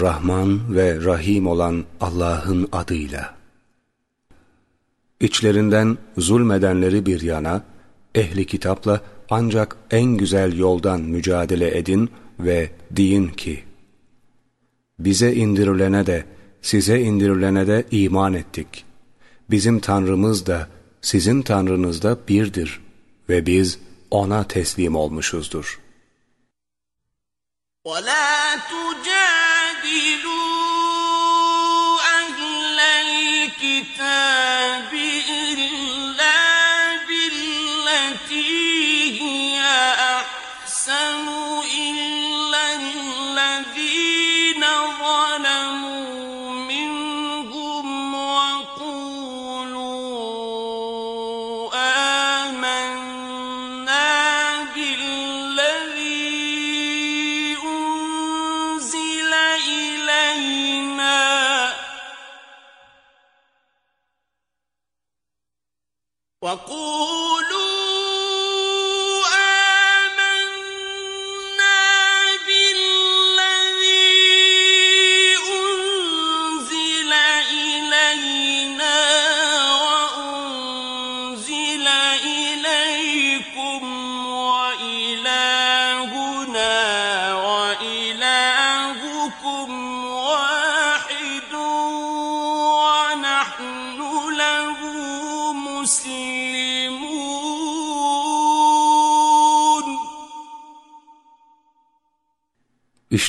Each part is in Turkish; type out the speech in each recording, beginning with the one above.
Rahman ve Rahim olan Allah'ın adıyla. İçlerinden zulmedenleri bir yana, ehli kitapla ancak en güzel yoldan mücadele edin ve deyin ki, bize indirilene de, size indirilene de iman ettik. Bizim Tanrımız da, sizin Tanrınız da birdir ve biz O'na teslim olmuşuzdur. وَلَا تُجَادِلُوا يَعْدِلُونَ. وقول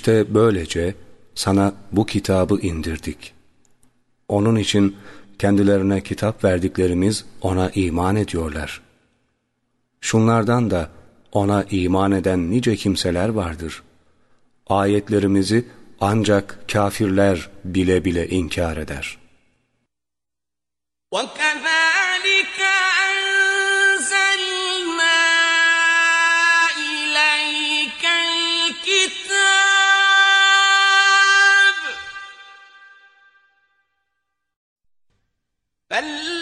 İşte böylece sana bu kitabı indirdik. Onun için kendilerine kitap verdiklerimiz ona iman ediyorlar. Şunlardan da ona iman eden nice kimseler vardır. Ayetlerimizi ancak kafirler bile bile inkar eder. وَكَذَٰلِكَ بل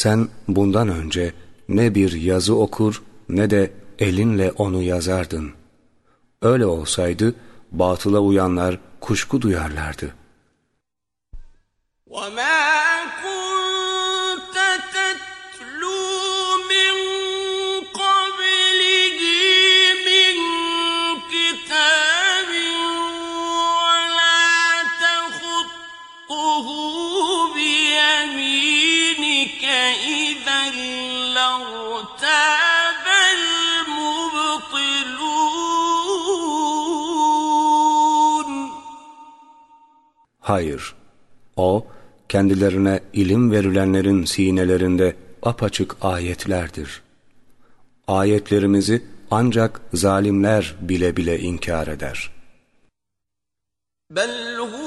Sen bundan önce ne bir yazı okur ne de elinle onu yazardın. Öyle olsaydı batıla uyanlar kuşku duyarlardı. وَمَا Hayır, o kendilerine ilim verilenlerin sinelerinde apaçık ayetlerdir. Ayetlerimizi ancak zalimler bile bile inkar eder. بَلْ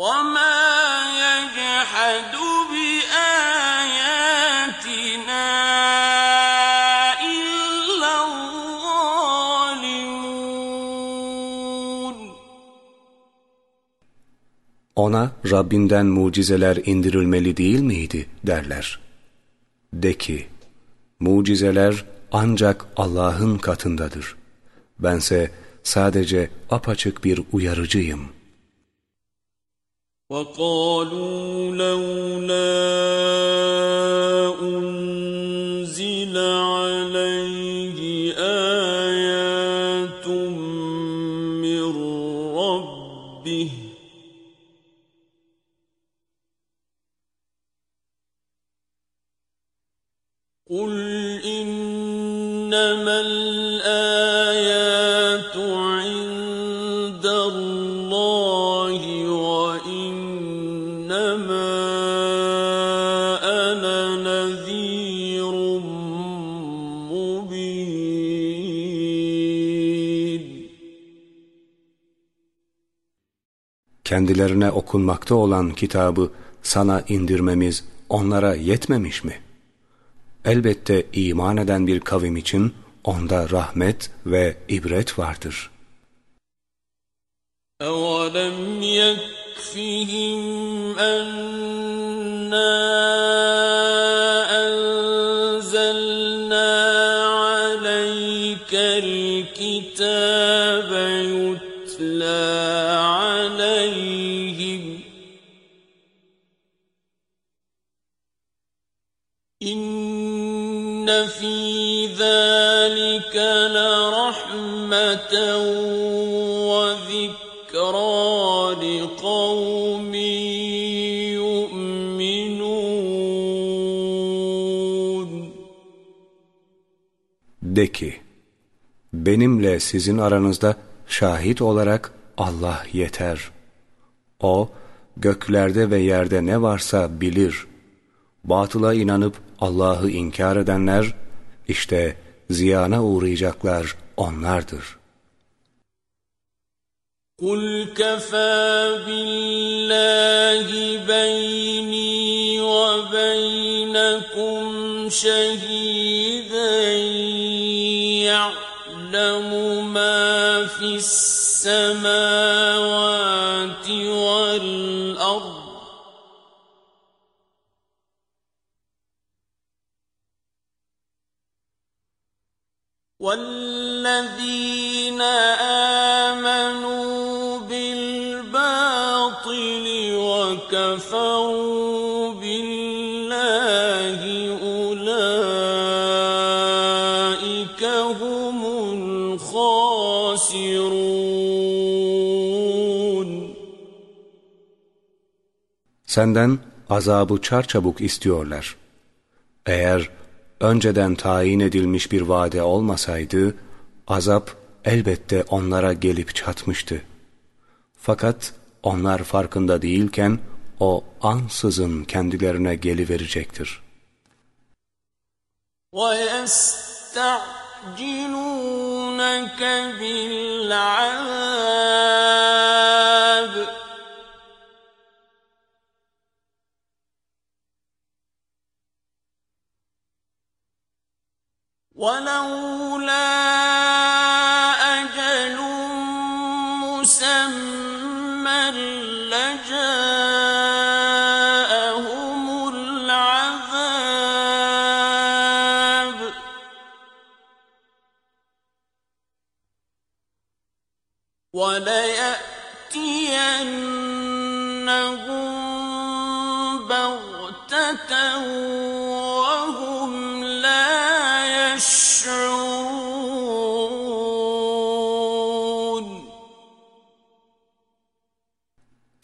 Ona Rabbinden mucizeler indirilmeli değil miydi derler. De ki, mucizeler ancak Allah'ın katındadır. Bense sadece apaçık bir uyarıcıyım. وَقَالُوا لَوْلَا Kendilerine okunmakta olan kitabı sana indirmemiz onlara yetmemiş mi? Elbette iman eden bir kavim için onda rahmet ve ibret vardır. أَوَلَمْ يَكْفِهِمْ أَنَّا ذَلِكَ لَرَحْمَةً وَذِكْرَىٰ لِقَوْمٍ يُؤْمِنُونَ De ki, benimle sizin aranızda şahit olarak Allah yeter. O, göklerde ve yerde ne varsa bilir. Batıla inanıp Allah'ı inkar edenler, işte ziyana uğrayacaklar onlardır. قُلْ كَفَىٰ بِاللَّهِ بَيْنِي وَبَيْنَكُمْ شَهِيدًا يَعْلَمُ مَا فِي السَّمَاوَاتِ وَالْأَرْضِ وَالَّذِينَ آمَنُوا بِالْبَاطِلِ وَكَفَرُوا بِاللَّهِ أُولَٰئِكَ هُمُ الْخَاسِرُونَ Senden azabı çarçabuk istiyorlar. Eğer önceden tayin edilmiş bir vade olmasaydı, azap elbette onlara gelip çatmıştı. Fakat onlar farkında değilken, o ansızın kendilerine geliverecektir. وَيَسْتَعْجِلُونَكَ بِالْعَذَابِ وَلَوْلَا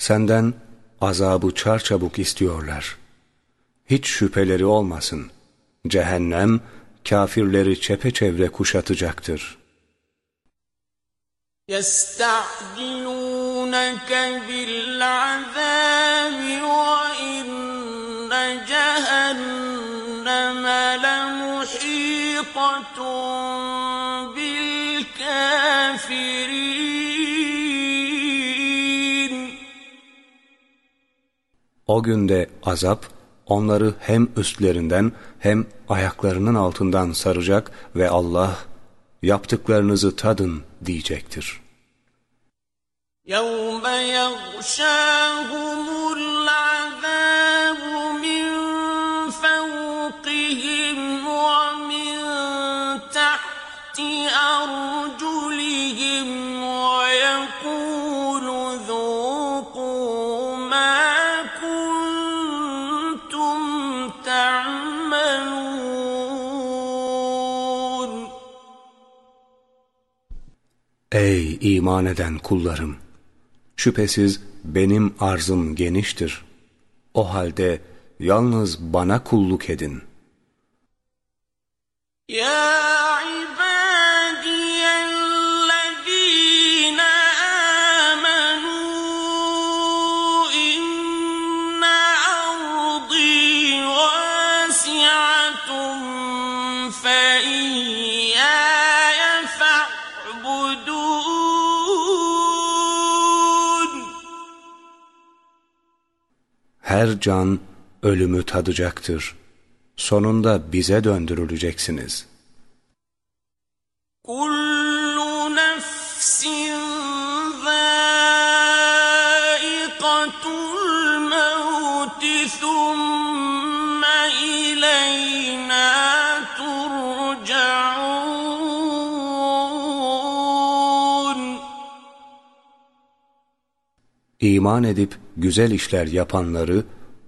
Senden azabı çarçabuk istiyorlar. Hiç şüpheleri olmasın. Cehennem, kafirleri çepeçevre kuşatacaktır. يستعجلونك بالعذاب وإن جهنم لمحيطة بالكافرين O günde azap onları hem üstlerinden hem ayaklarının altından saracak ve Allah yaptıklarınızı tadın diyecektir. يوم يغشاهم Ey iman eden kullarım! Şüphesiz benim arzım geniştir. O halde yalnız bana kulluk edin. يا Her can ölümü tadacaktır. Sonunda bize döndürüleceksiniz. كل İman edip güzel işler yapanları,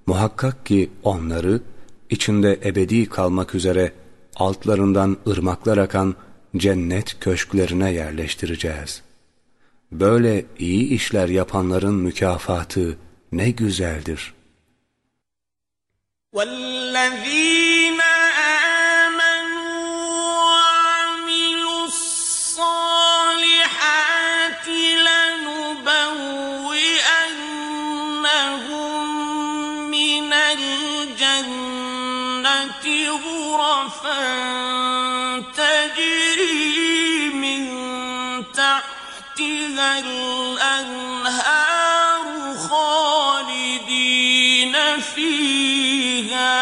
muhakkak ki onları, içinde ebedi kalmak üzere altlarından ırmaklar akan cennet köşklerine yerleştireceğiz. Böyle iyi işler yapanların mükafatı ne güzeldir. والذين تجري من تحتها الأنهار خالدين فيها.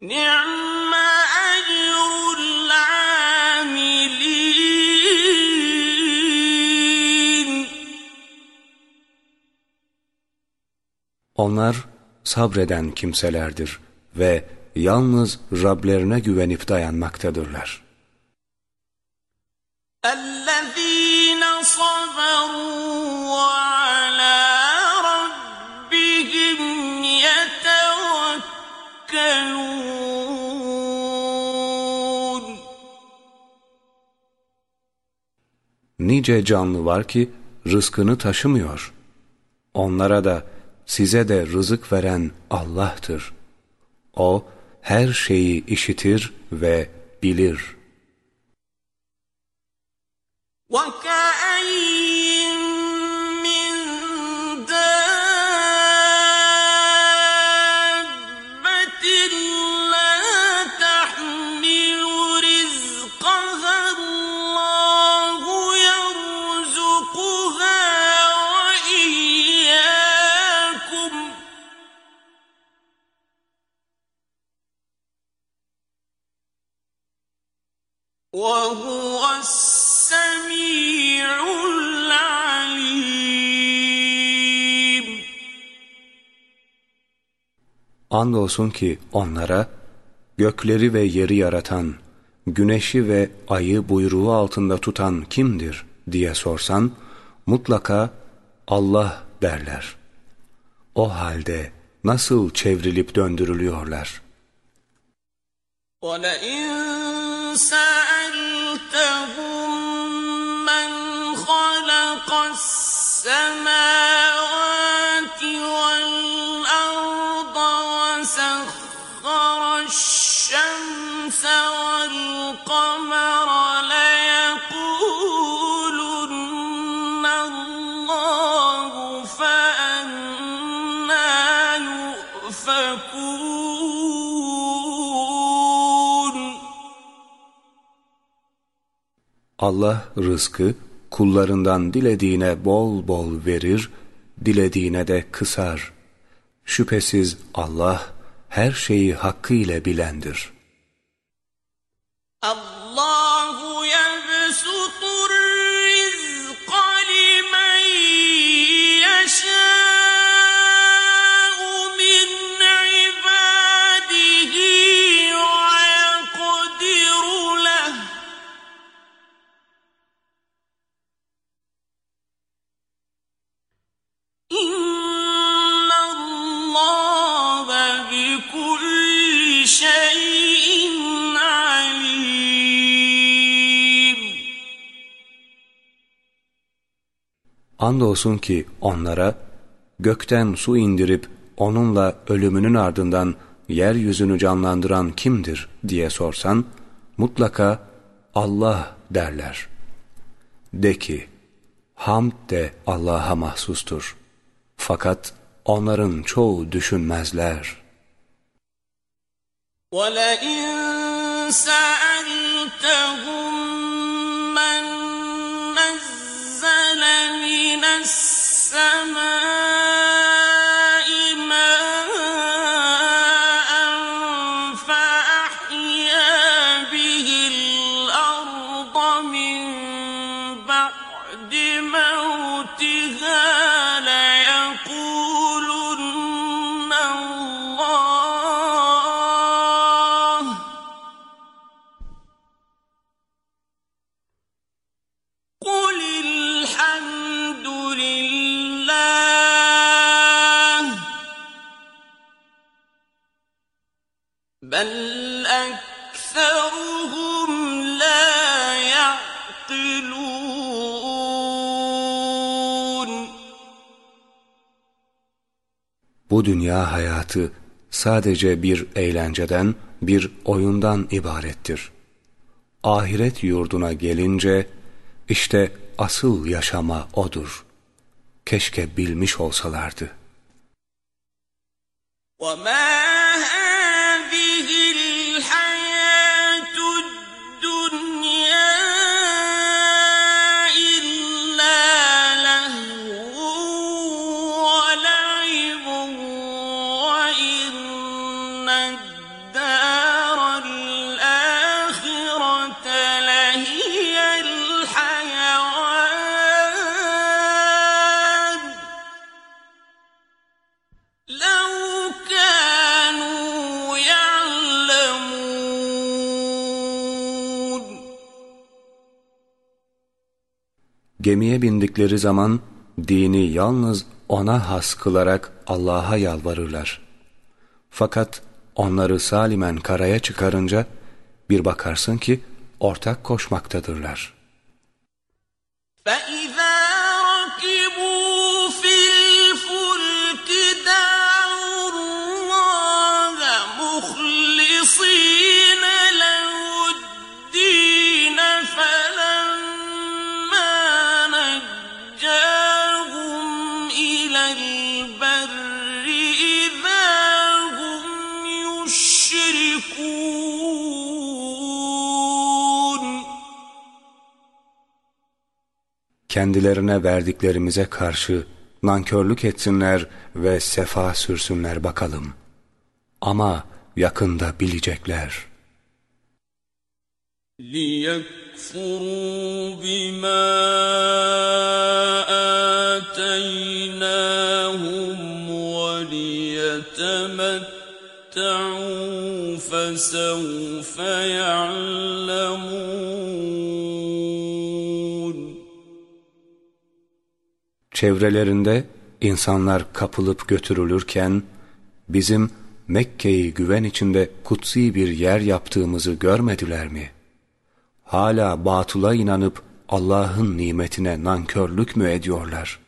نعم أجر العاملين Onlar sabreden kimselerdir ve yalnız Rablerine güvenip dayanmaktadırlar. الذين صبروا وعلى ربهم يتوكلون Nice canlı var ki rızkını taşımıyor. Onlara da size de rızık veren Allah'tır. O her şeyi işitir ve bilir. وكأين وهو السميع العليم Andolsun ki onlara gökleri ve yeri yaratan, güneşi ve ayı buyruğu altında tutan kimdir diye sorsan mutlaka Allah derler. O halde nasıl çevrilip döndürülüyorlar? ولئن السماوات والأرض وسخر الشمس والقمر ليقولن الله فأنا يؤفكون. Allah rızkı kullarından dilediğine bol bol verir, dilediğine de kısar. Şüphesiz Allah her şeyi hakkıyla bilendir. Allah Andolsun ki onlara gökten su indirip onunla ölümünün ardından yeryüzünü canlandıran kimdir diye sorsan, mutlaka Allah derler. De ki, hamd de Allah'a mahsustur. Fakat onların çoğu düşünmezler. وَلَئِن سَأَلْتَهُم السَّمَاءِ Bu dünya hayatı sadece bir eğlenceden, bir oyundan ibarettir. Ahiret yurduna gelince işte asıl yaşama odur. Keşke bilmiş olsalardı. وَمَا Gemiye bindikleri zaman dini yalnız ona has kılarak Allah'a yalvarırlar. Fakat onları salimen karaya çıkarınca bir bakarsın ki ortak koşmaktadırlar. فَإِذَا Kendilerine verdiklerimize karşı nankörlük etsinler ve sefa sürsünler bakalım. Ama yakında bilecekler. لِيَكْفُرُوا بِمَا آتَيْنَاهُمْ وَلِيَتَمَتَّعُوا فَسَوْفَ يَعْلَمُونَ Çevrelerinde insanlar kapılıp götürülürken bizim Mekke'yi güven içinde kutsi bir yer yaptığımızı görmediler mi? Hala batıla inanıp Allah'ın nimetine nankörlük mü ediyorlar?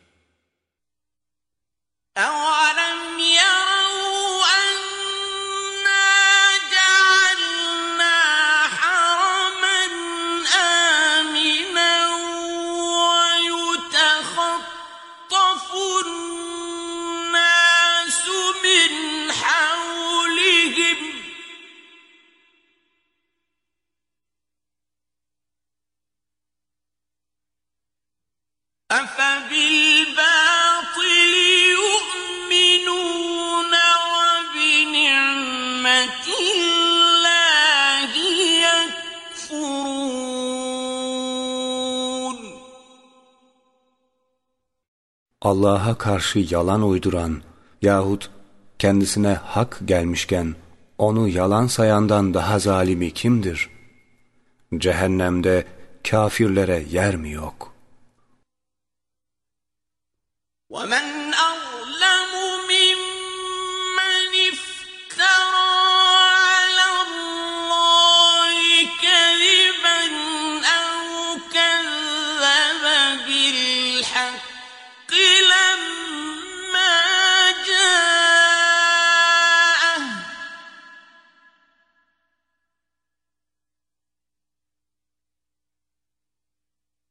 Allah'a karşı yalan uyduran yahut kendisine hak gelmişken onu yalan sayandan daha zalimi kimdir? Cehennemde kafirlere yer mi yok? ومن أظلم ممن افترى على الله أو كذب بالحق لما جاءه.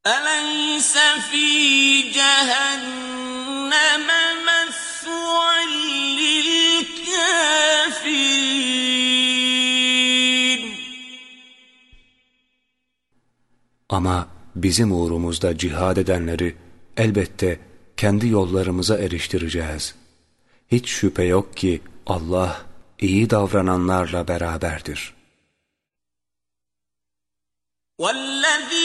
أليس في جهنم Ama bizim uğrumuzda cihad edenleri elbette kendi yollarımıza eriştireceğiz. Hiç şüphe yok ki Allah iyi davrananlarla beraberdir. والذين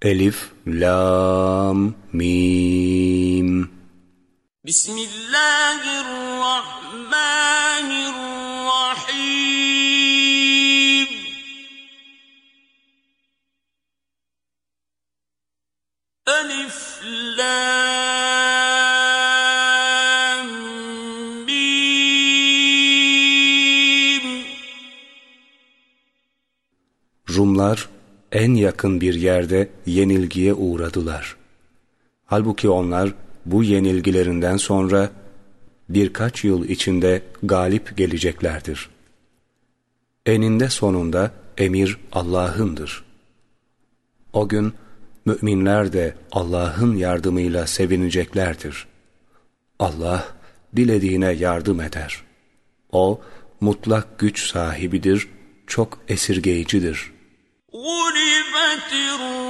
Elif, Lam, Mim. Bismillahirrahmanirrahim. Elif, Lam, Mim. Rumlar en yakın bir yerde yenilgiye uğradılar. Halbuki onlar bu yenilgilerinden sonra birkaç yıl içinde galip geleceklerdir. Eninde sonunda emir Allah'ındır. O gün müminler de Allah'ın yardımıyla sevineceklerdir. Allah dilediğine yardım eder. O mutlak güç sahibidir, çok esirgeyicidir.'' نعمة ربك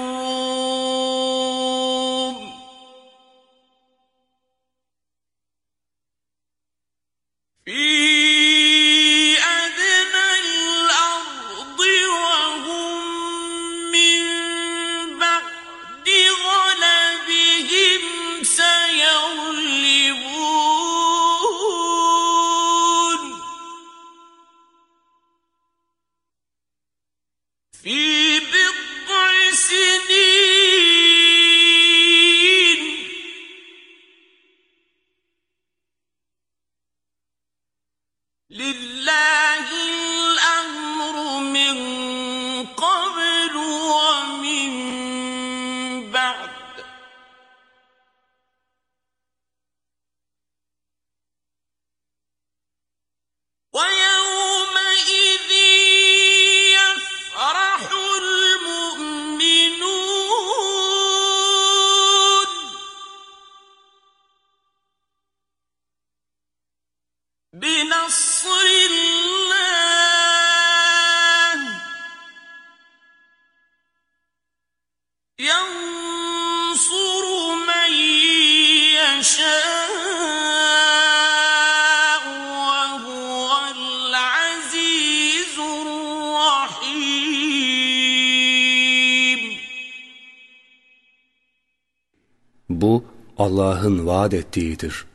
Allah'ın vaat ettiğidir.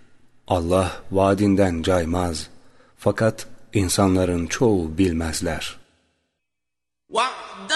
Allah vaadinden caymaz. Fakat insanların çoğu bilmezler. وعد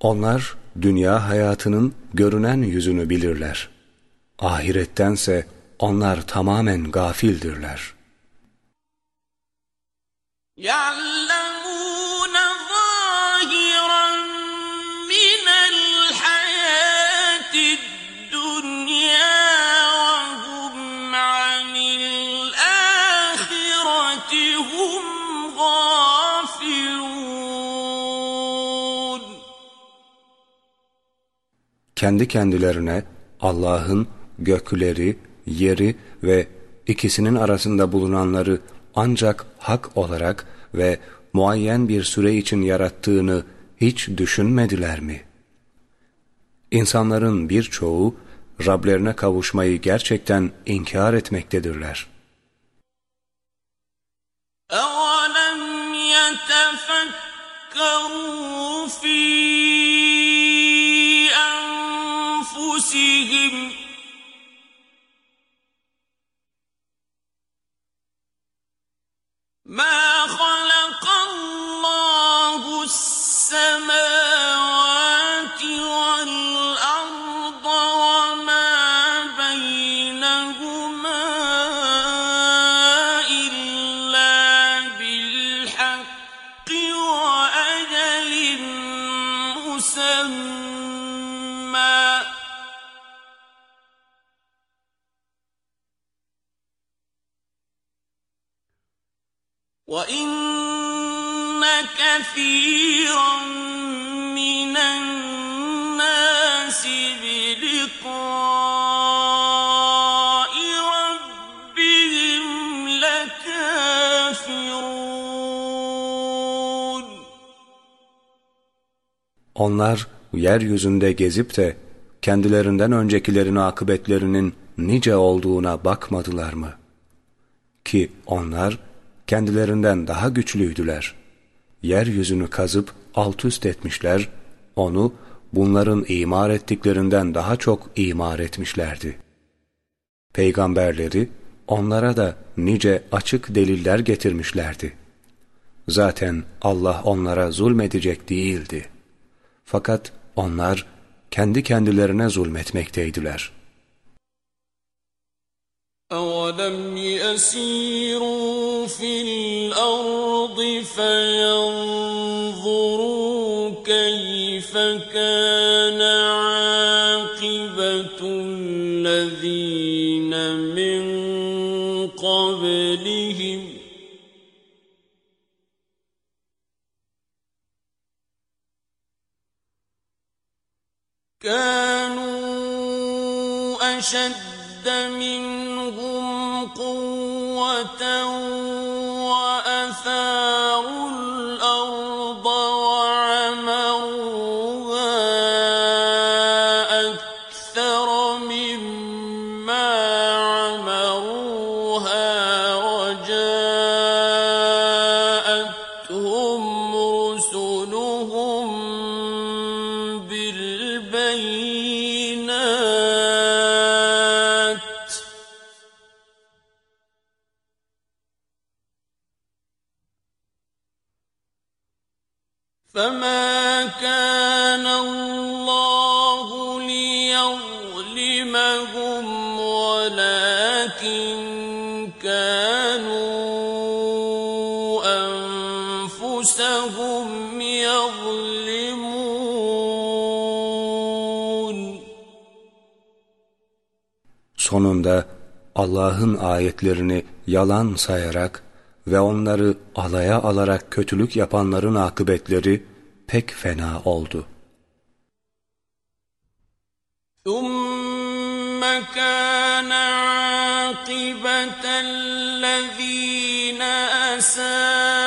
Onlar dünya hayatının görünen yüzünü bilirler. Ahirettense onlar tamamen gafildirler. يعلمون Kendi kendilerine Allah'ın gökleri, yeri ve ikisinin arasında bulunanları ancak hak olarak ve muayyen bir süre için yarattığını hiç düşünmediler mi? İnsanların birçoğu Rablerine kavuşmayı gerçekten inkar etmektedirler. أَوَلَمْ يَتَفَكَّرُوا فِي أَنفُسِهِمْ مَا خَلَقَ اللَّهُ السَّمَاوَاتِ وَإِنَّ كَثِيرًا مِّنَ النَّاسِ بِلِقَاءِ رَبِّهِمْ لَكَافِرُونَ Onlar yeryüzünde gezip de kendilerinden öncekilerin akıbetlerinin nice olduğuna bakmadılar mı? Ki onlar kendilerinden daha güçlüydüler. Yeryüzünü kazıp alt üst etmişler, onu bunların imar ettiklerinden daha çok imar etmişlerdi. Peygamberleri onlara da nice açık deliller getirmişlerdi. Zaten Allah onlara zulmedecek değildi. Fakat onlar kendi kendilerine zulmetmekteydiler. أَوَلَمْ يَسِيرُوا فِي الْأَرْضِ فَيَنظُرُوا كَيْفَ كَانَ عَاقِبَةُ الَّذِينَ مِن قَبْلِهِمْ ۚ كَانُوا أَشَدَّ مِنْهُمْ قوة وأثارا Sonunda Allah'ın ayetlerini yalan sayarak ve onları alaya alarak kötülük yapanların akıbetleri pek fena oldu. ثُمَّ كَانَ عَاقِبَةَ الَّذِينَ أَسَاءُوا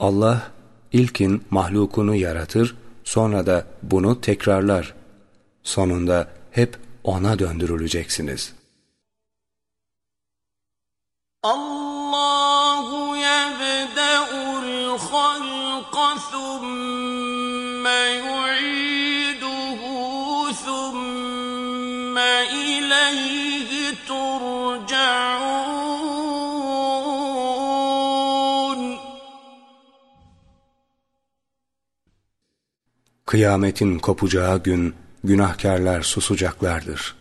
Allah ilkin mahlukunu yaratır, sonra da bunu tekrarlar. Sonunda hep O'na döndürüleceksiniz. Allahu yebde'ul halqa thumme yu'iduhu thumme ileyhi Kıyametin kopacağı gün günahkarlar susacaklardır.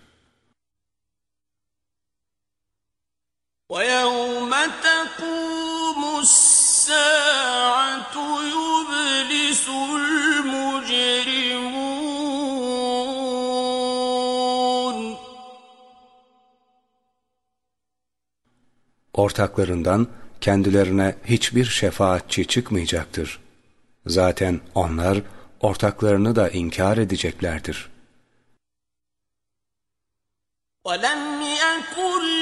وَيَوْمَ تَقُومُ السَّاعَةُ يُبْلِسُ الْمُجْرِمُونَ Ortaklarından kendilerine hiçbir şefaatçi çıkmayacaktır. Zaten onlar, ortaklarını da inkar edeceklerdir. وَلَمْ يَكُنْ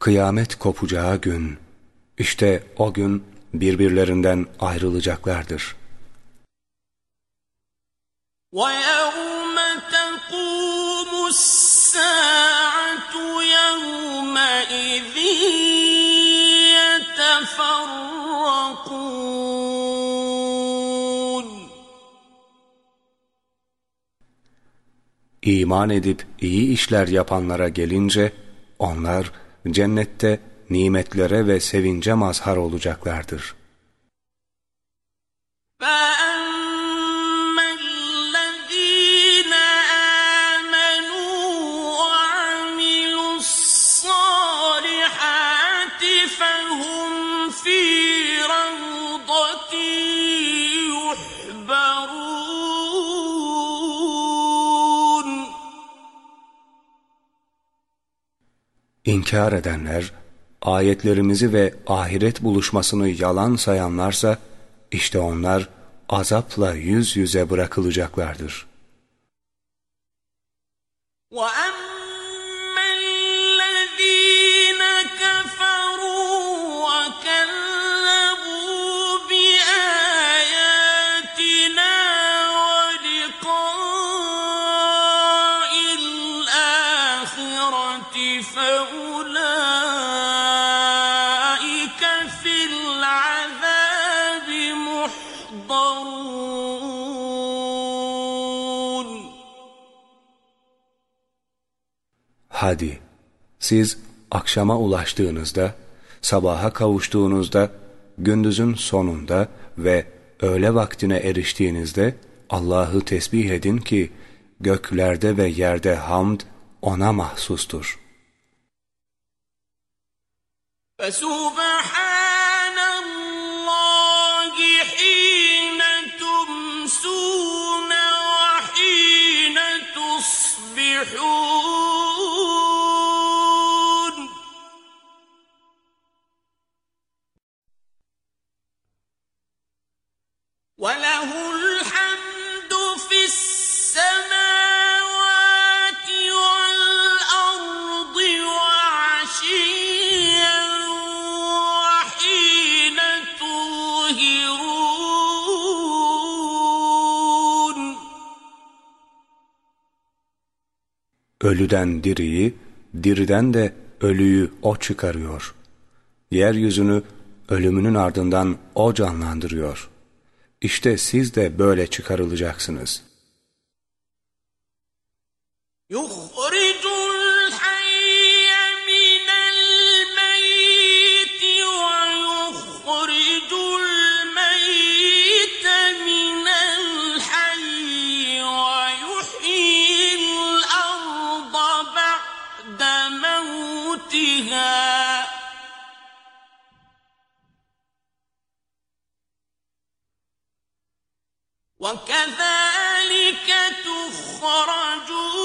Kıyamet kopacağı gün, işte o gün birbirlerinden ayrılacaklardır. وَيَوْمَ تَقُومُ السَّاعَةُ يَوْمَئِذٍ يَتَفَرَّقُونَ İman edip iyi işler yapanlara gelince, onlar cennette nimetlere ve sevince mazhar olacaklardır. Ben... İnkar edenler, ayetlerimizi ve ahiret buluşmasını yalan sayanlarsa, işte onlar azapla yüz yüze bırakılacaklardır. وَأَمَّا Hadi, siz akşama ulaştığınızda, sabaha kavuştuğunuzda, gündüzün sonunda ve öğle vaktine eriştiğinizde Allah'ı tesbih edin ki göklerde ve yerde hamd O'na mahsustur. فسبحان Ölüden diriyi, diriden de ölüyü O çıkarıyor. Yeryüzünü ölümünün ardından O canlandırıyor. İşte siz de böyle çıkarılacaksınız. يخرج وكذلك تخرجون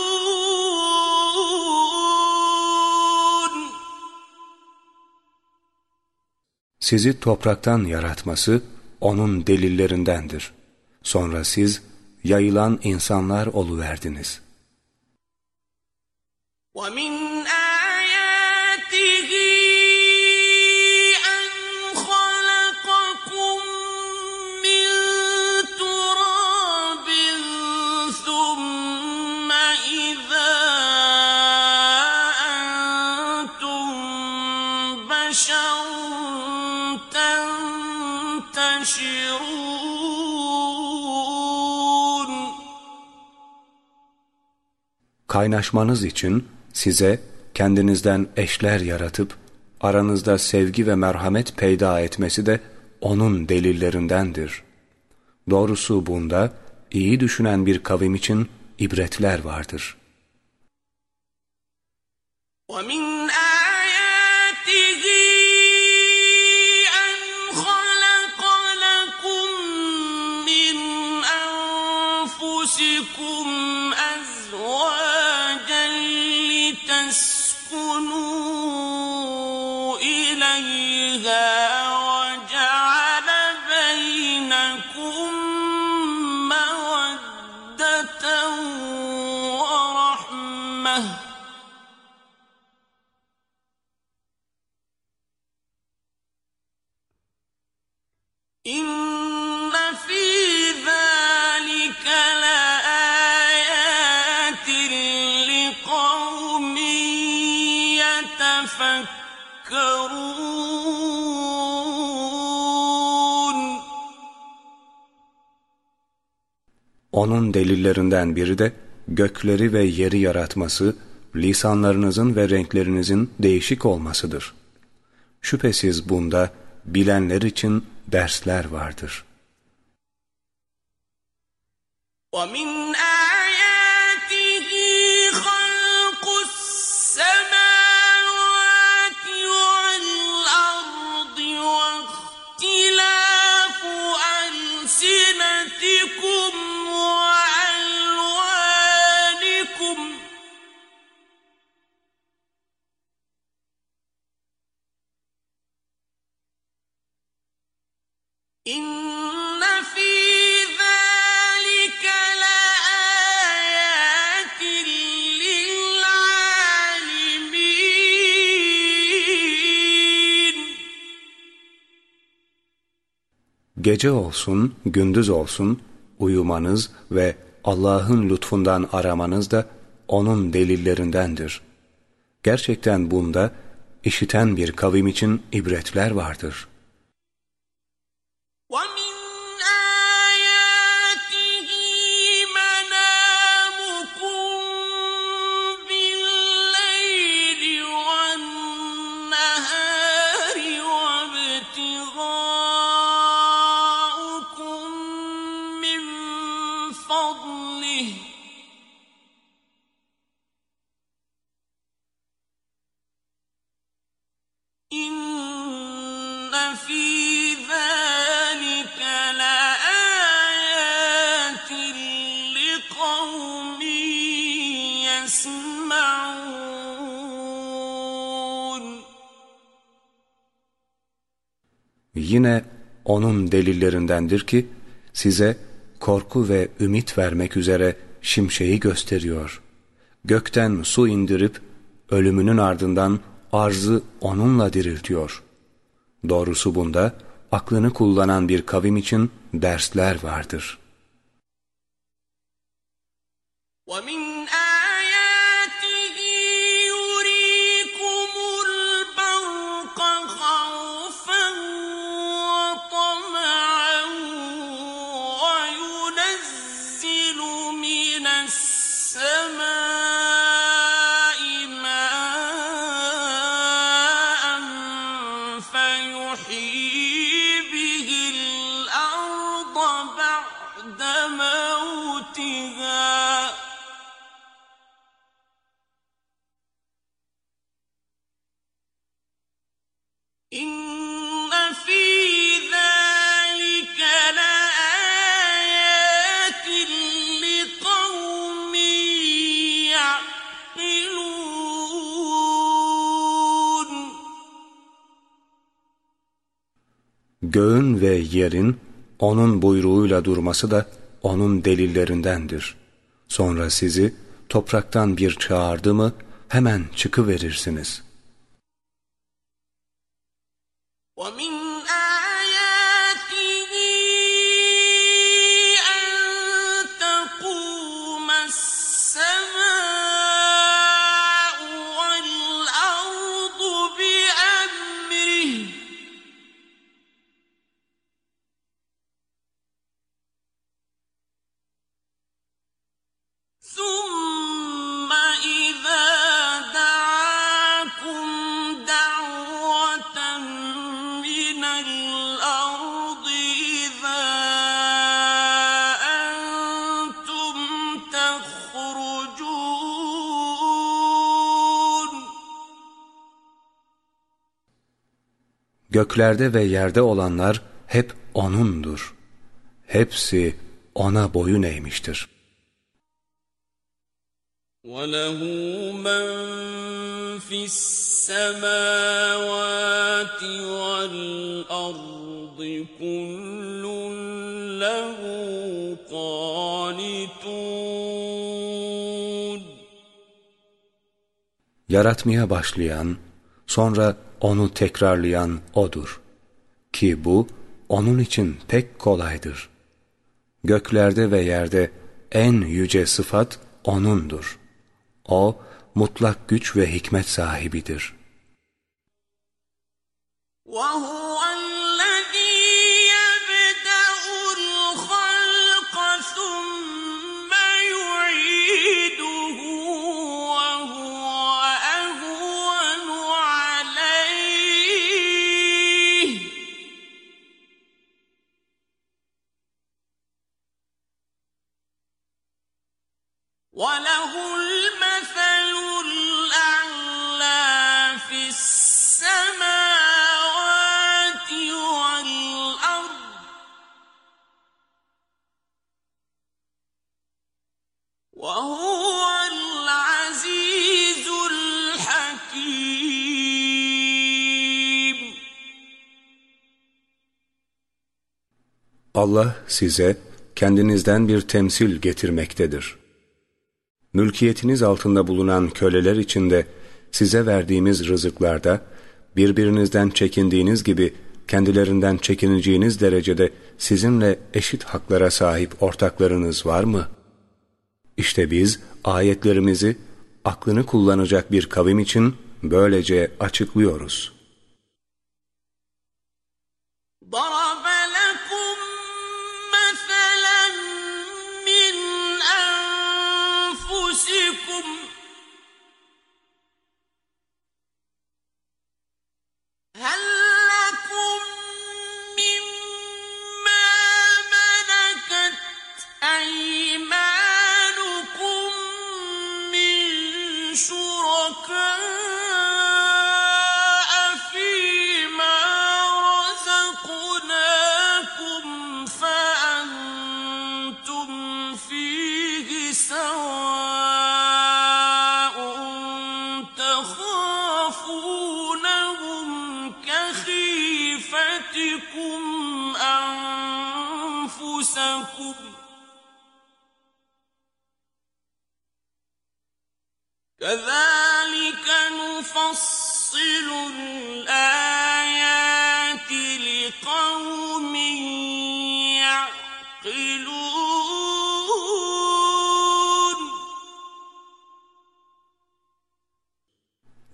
Sizi topraktan yaratması O'nun delillerindendir. Sonra siz yayılan insanlar oluverdiniz. ومن Kaynaşmanız için size kendinizden eşler yaratıp aranızda sevgi ve merhamet peyda etmesi de O'nun delillerindendir. Doğrusu bunda iyi düşünen bir kavim için ibretler vardır. وَمِنْ Onun delillerinden biri de gökleri ve yeri yaratması, lisanlarınızın ve renklerinizin değişik olmasıdır. Şüphesiz bunda bilenler için dersler vardır. وَمِنْ Gece olsun, gündüz olsun uyumanız ve Allah'ın lütfundan aramanız da O'nun delillerindendir. Gerçekten bunda işiten bir kavim için ibretler vardır.'' Yine onun delillerindendir ki size korku ve ümit vermek üzere şimşeği gösteriyor. Gökten su indirip ölümünün ardından arzı onunla diriltiyor. Doğrusu bunda aklını kullanan bir kavim için dersler vardır. وَمِنْ Göğün ve yerin onun buyruğuyla durması da onun delillerindendir. Sonra sizi topraktan bir çağırdı mı hemen çıkıverirsiniz. Göklerde ve yerde olanlar hep O'nundur. Hepsi O'na boyun eğmiştir. وَلَهُ مَنْ فِي السَّمَاوَاتِ وَالْأَرْضِ كُلٌّ لَهُ قَانِتُونَ Yaratmaya başlayan, sonra onu tekrarlayan O'dur. Ki bu, O'nun için pek kolaydır. Göklerde ve yerde en yüce sıfat O'nundur. O, mutlak güç ve hikmet sahibidir. وَهُوَ Allah size kendinizden bir temsil getirmektedir Mülkiyetiniz altında bulunan köleler içinde size verdiğimiz rızıklarda birbirinizden çekindiğiniz gibi kendilerinden çekineceğiniz derecede sizinle eşit haklara sahip ortaklarınız var mı? İşte biz ayetlerimizi aklını kullanacak bir kavim için böylece açıklıyoruz. ضرب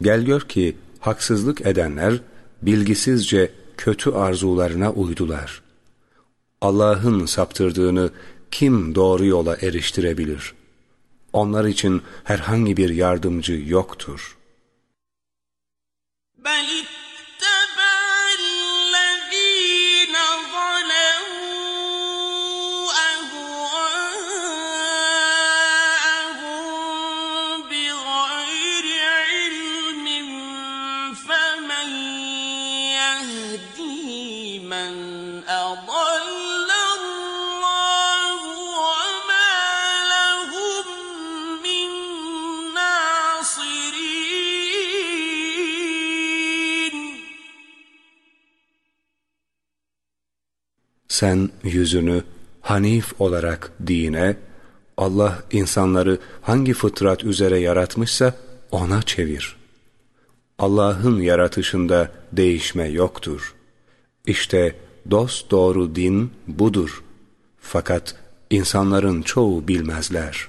Gel gör ki haksızlık edenler bilgisizce kötü arzularına uydular. Allah'ın saptırdığını kim doğru yola eriştirebilir? Onlar için herhangi bir yardımcı yoktur.'' بل Sen yüzünü Hanif olarak dine, Allah insanları hangi fıtrat üzere yaratmışsa ona çevir. Allah'ın yaratışında değişme yoktur. İşte dost doğru din budur. Fakat insanların çoğu bilmezler.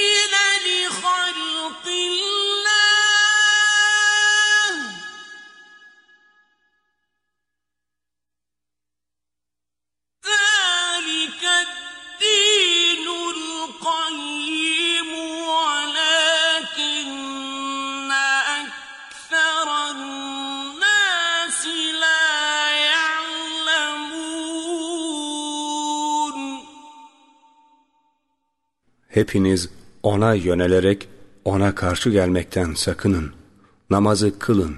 hepiniz ona yönelerek ona karşı gelmekten sakının. Namazı kılın.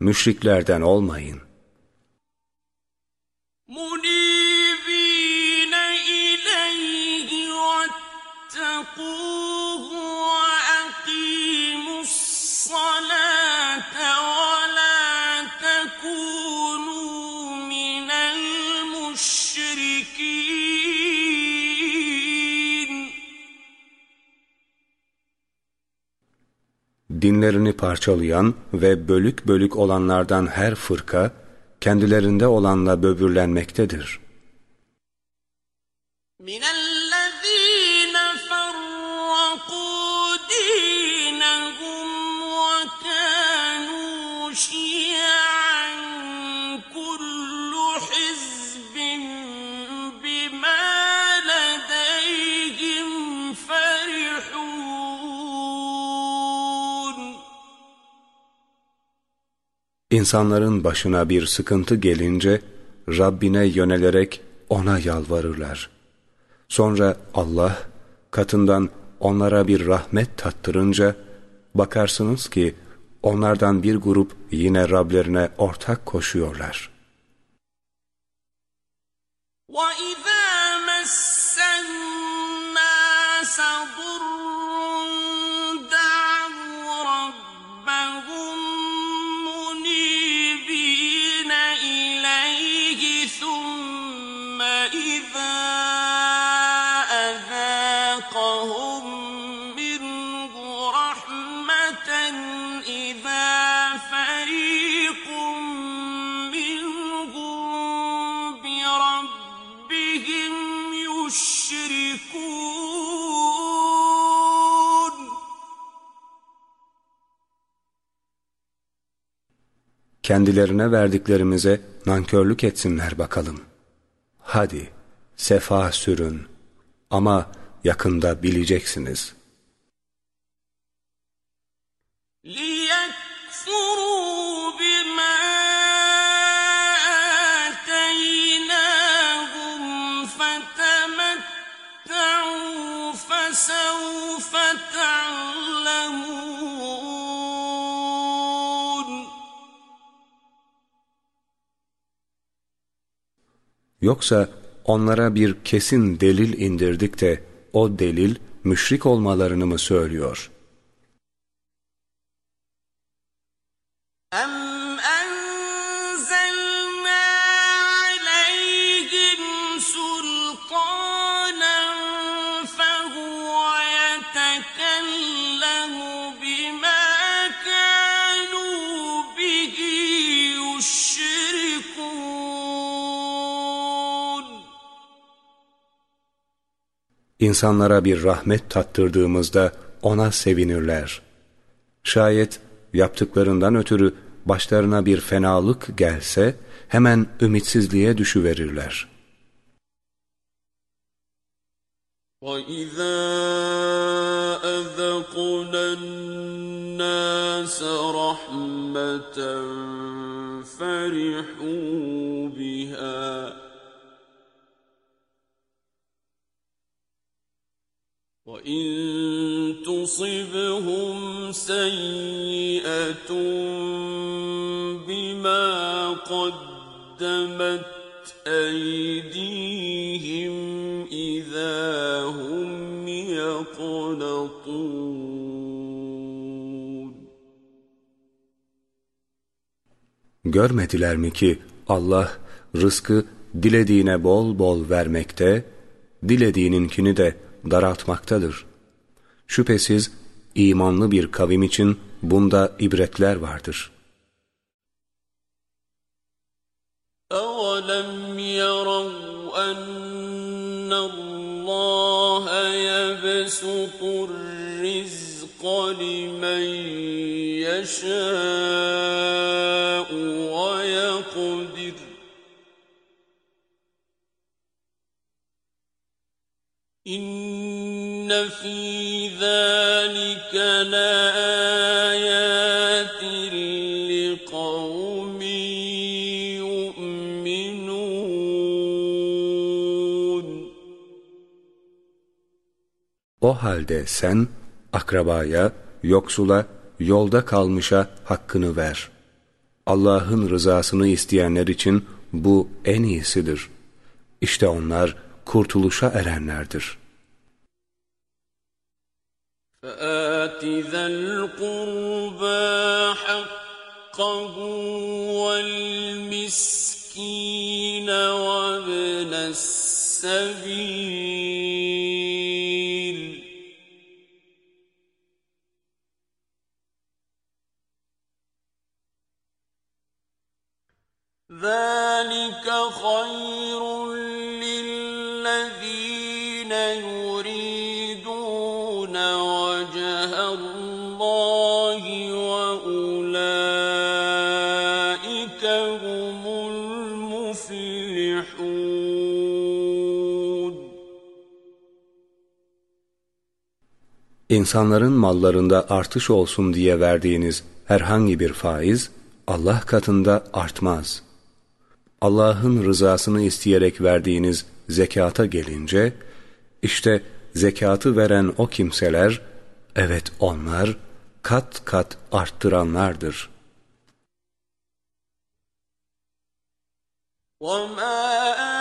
Müşriklerden olmayın. Muni Dinlerini parçalayan ve bölük bölük olanlardan her fırka, kendilerinde olanla böbürlenmektedir. من İnsanların başına bir sıkıntı gelince, Rabbine yönelerek ona yalvarırlar. Sonra Allah, katından onlara bir rahmet tattırınca, bakarsınız ki, onlardan bir grup yine Rablerine ortak koşuyorlar. وَإِذَا مَسَّ النَّاسَ kendilerine verdiklerimize nankörlük etsinler bakalım. Hadi, sefa sürün ama yakında bileceksiniz. Lee Yoksa onlara bir kesin delil indirdik de o delil müşrik olmalarını mı söylüyor? أَمْ İnsanlara bir rahmet tattırdığımızda ona sevinirler. Şayet yaptıklarından ötürü başlarına bir fenalık gelse hemen ümitsizliğe düşüverirler. وَإِذَا أَذَقْنَا النَّاسَ رَحْمَةً فَرِحُوا وَإِن تُصِبْهُمْ سَيِّئَةٌ بِمَا قَدَّمَتْ أَيْدِيهِمْ إِذَا هُمْ يَقْنَطُونَ Görmediler mi ki Allah rızkı dilediğine bol bol vermekte, dilediğininkini de daraltmaktadır. Şüphesiz imanlı bir kavim için bunda ibretler vardır. أَوَلَمْ يَرَوْا أَنَّ اللَّهَ يَبْسُطُ الرِّزْقَ لِمَن يَشَاءُ إِنَّ فِي ذَلِكَ لَآيَاتٍ لِقَوْمٍ يُؤْمِنُونَ O halde sen akrabaya, yoksula, yolda kalmışa hakkını ver. Allah'ın rızasını isteyenler için bu en iyisidir. İşte onlar kurtuluşa erenlerdir. فَآتِ ذَا الْقُرْبَى حَقَّهُ وَالْمِسْكِينَ وَابْنَ السَّبِيلِ ذَلِكَ خَيْرٌ لِّلَّذِينَ İnsanların mallarında artış olsun diye verdiğiniz herhangi bir faiz Allah katında artmaz.'' Allah'ın rızasını isteyerek verdiğiniz zekata gelince, işte zekatı veren o kimseler, evet onlar kat kat arttıranlardır. وَمَا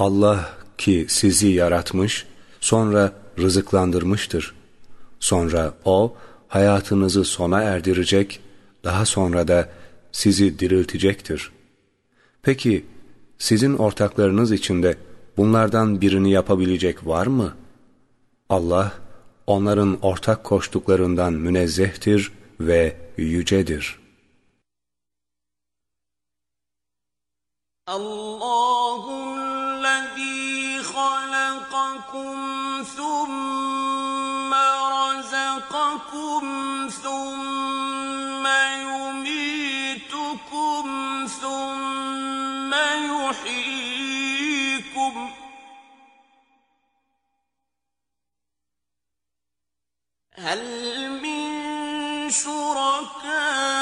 Allah ki sizi yaratmış, sonra rızıklandırmıştır. Sonra O, hayatınızı sona erdirecek, daha sonra da sizi diriltecektir. Peki, sizin ortaklarınız içinde bunlardan birini yapabilecek var mı? Allah, onların ortak koştuklarından münezzehtir ve yücedir. Allahun خلقكم ثم رزقكم ثم يميتكم ثم يحييكم هل من شركائكم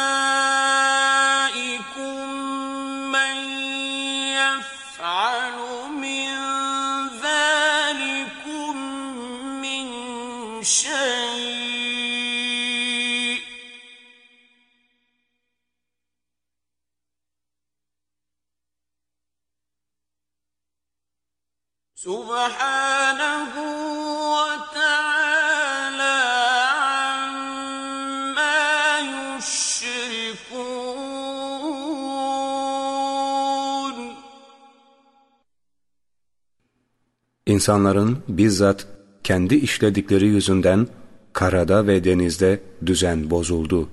İnsanların bizzat kendi işledikleri yüzünden karada ve denizde düzen bozuldu.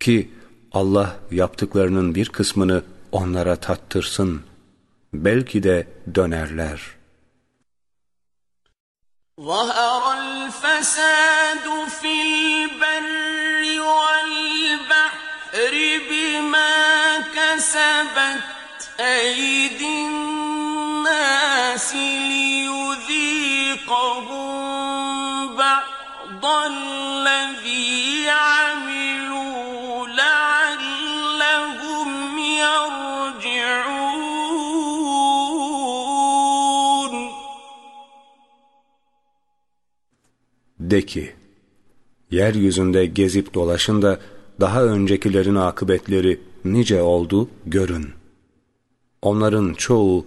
Ki Allah yaptıklarının bir kısmını onlara tattırsın. Belki de dönerler. ظهر الفساد في البر والبحر بما كسبت أيدي الناس ليذيقهم بعض الذي عملوا لعلهم يرجعون De ki, yeryüzünde gezip dolaşın da daha öncekilerin akıbetleri nice oldu görün. Onların çoğu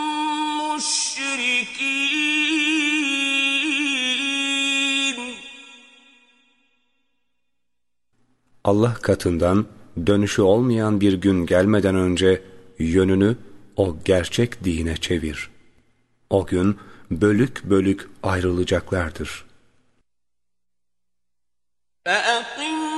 Allah katından dönüşü olmayan bir gün gelmeden önce yönünü o gerçek dine çevir. O gün bölük bölük ayrılacaklardır. فأقم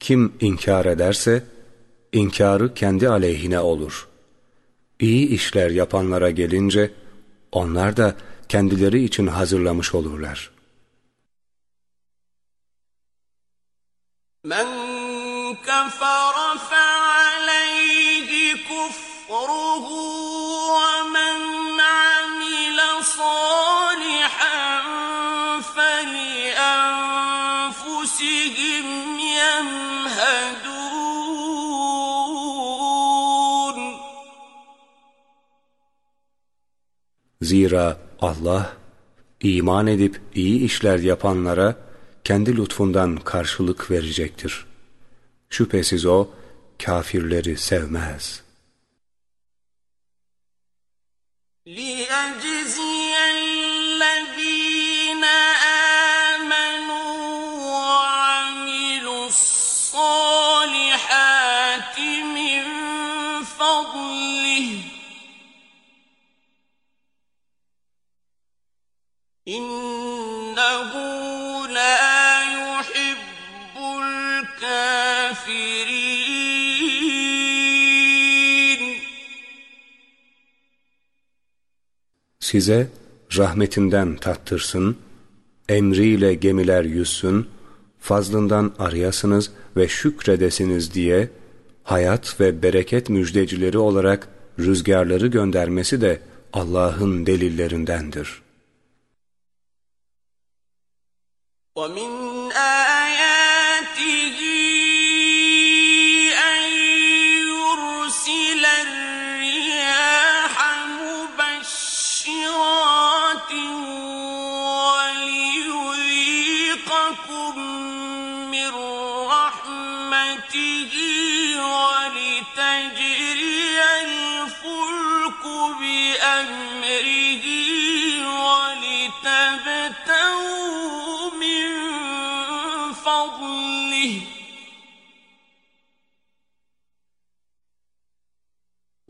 Kim inkar ederse, inkarı kendi aleyhine olur. İyi işler yapanlara gelince, onlar da kendileri için hazırlamış olurlar. Men kefara fe'aleyhi kufruhu ve men amile salihan feli enfusihim yemhedun Zira Allah, iman edip iyi işler yapanlara kendi lütfundan karşılık verecektir. Şüphesiz O, kafirleri sevmez. ليجزي Size rahmetinden tattırsın, emriyle gemiler yüzsün, fazlından arayasınız ve şükredesiniz diye hayat ve bereket müjdecileri olarak rüzgarları göndermesi de Allah'ın delillerindendir. ومن آه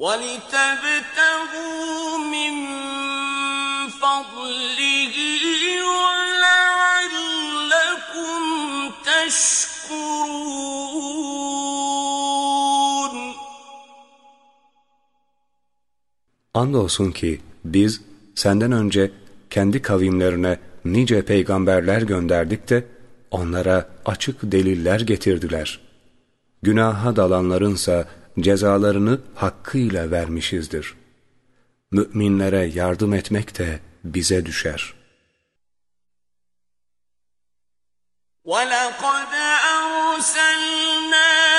ولتبتغوا من فضله ولعلكم تشكرون Andolsun ki biz senden önce kendi kavimlerine nice peygamberler gönderdik de onlara açık deliller getirdiler. Günaha dalanlarınsa cezalarını hakkıyla vermişizdir. Müminlere yardım etmek de bize düşer. ولقد أرسلنا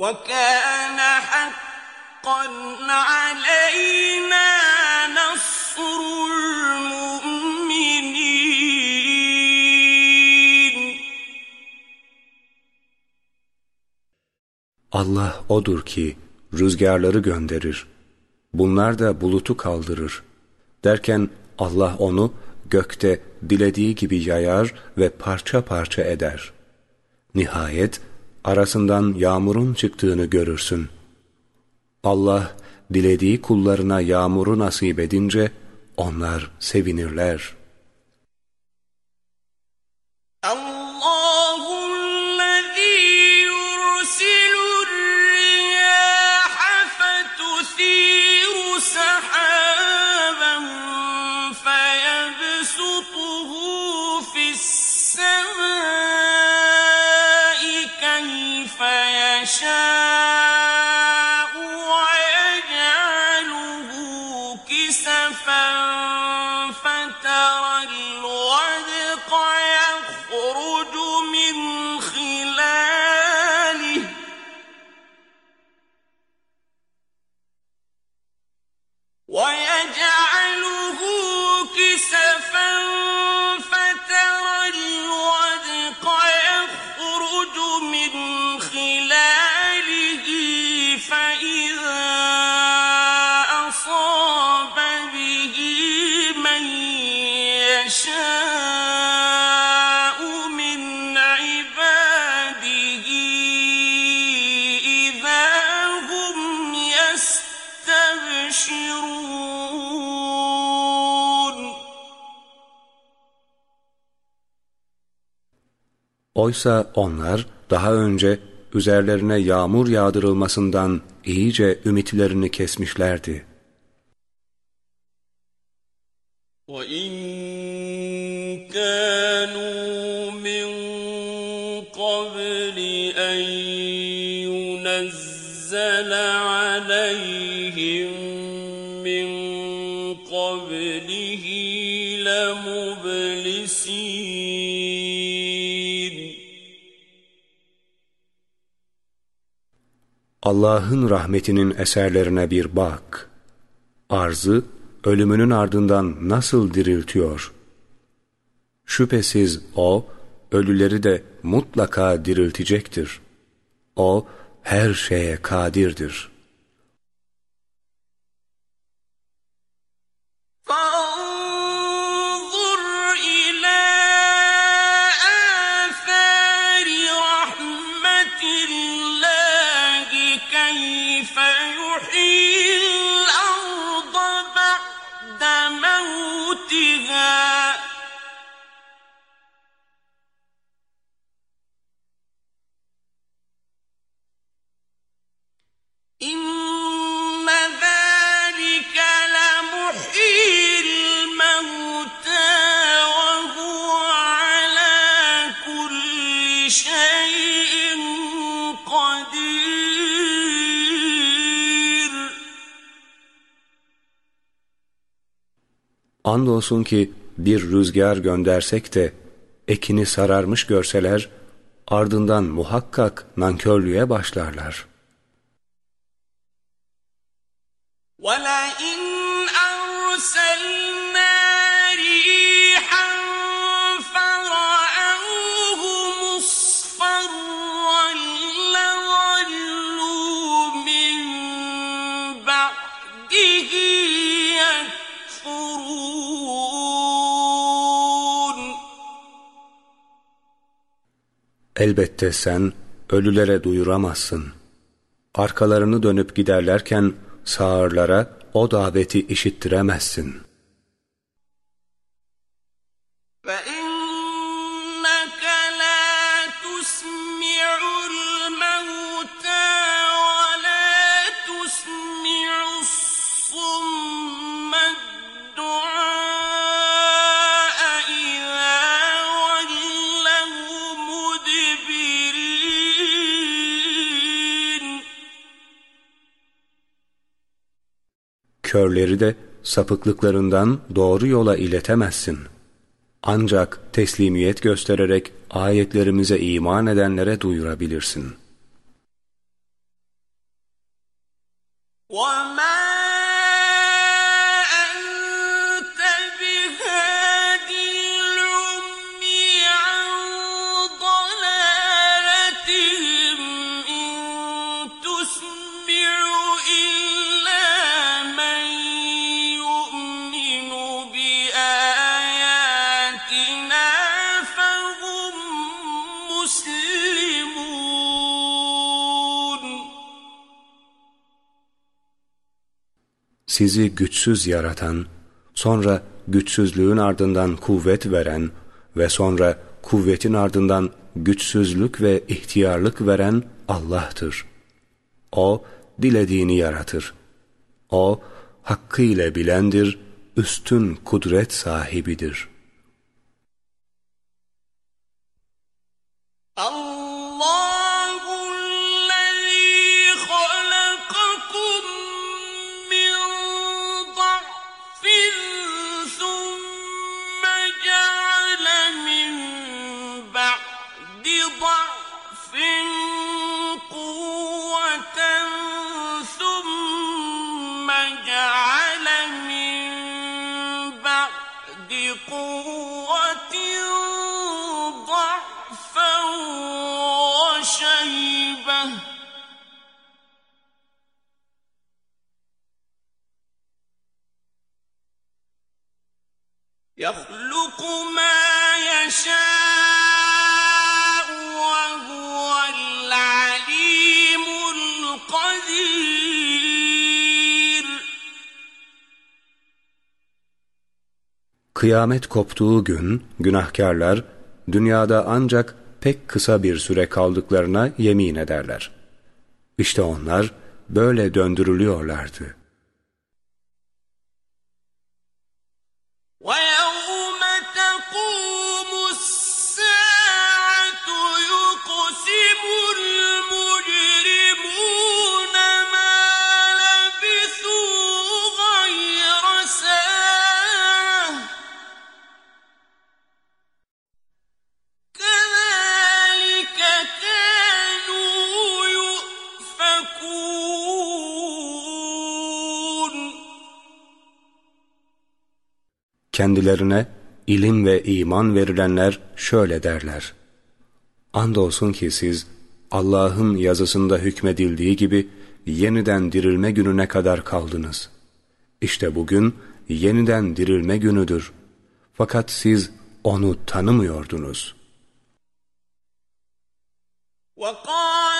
وكان حقا علينا نصر المؤمنين Allah odur ki rüzgarları gönderir. Bunlar da bulutu kaldırır. Derken Allah onu gökte dilediği gibi yayar ve parça parça eder. Nihayet arasından yağmurun çıktığını görürsün. Allah dilediği kullarına yağmuru nasip edince onlar sevinirler.'' Oysa onlar daha önce üzerlerine yağmur yağdırılmasından iyice ümitlerini kesmişlerdi. وَاِنْ Allah'ın rahmetinin eserlerine bir bak. Arzı ölümünün ardından nasıl diriltiyor? Şüphesiz O, ölüleri de mutlaka diriltecektir. O, her şeye kadirdir.'' Andolsun ki bir rüzgar göndersek de ekini sararmış görseler, ardından muhakkak nankörlüğe başlarlar. وَلَئِنْ أَرْسَلْنَا Elbette sen ölülere duyuramazsın. Arkalarını dönüp giderlerken sağırlara o daveti işittiremezsin.'' Körleri de sapıklıklarından doğru yola iletemezsin. Ancak teslimiyet göstererek ayetlerimize iman edenlere duyurabilirsin. وَمَا sizi güçsüz yaratan, sonra güçsüzlüğün ardından kuvvet veren ve sonra kuvvetin ardından güçsüzlük ve ihtiyarlık veren Allah'tır. O, dilediğini yaratır. O, hakkıyla bilendir, üstün kudret sahibidir. Allah يخلق ما يشاء وهو العليم القدير Kıyamet koptuğu gün günahkarlar dünyada ancak pek kısa bir süre kaldıklarına yemin ederler. İşte onlar böyle döndürülüyorlardı. Kendilerine ilim ve iman verilenler şöyle derler. Andolsun ki siz Allah'ın yazısında hükmedildiği gibi yeniden dirilme gününe kadar kaldınız. İşte bugün yeniden dirilme günüdür. Fakat siz onu tanımıyordunuz. وقال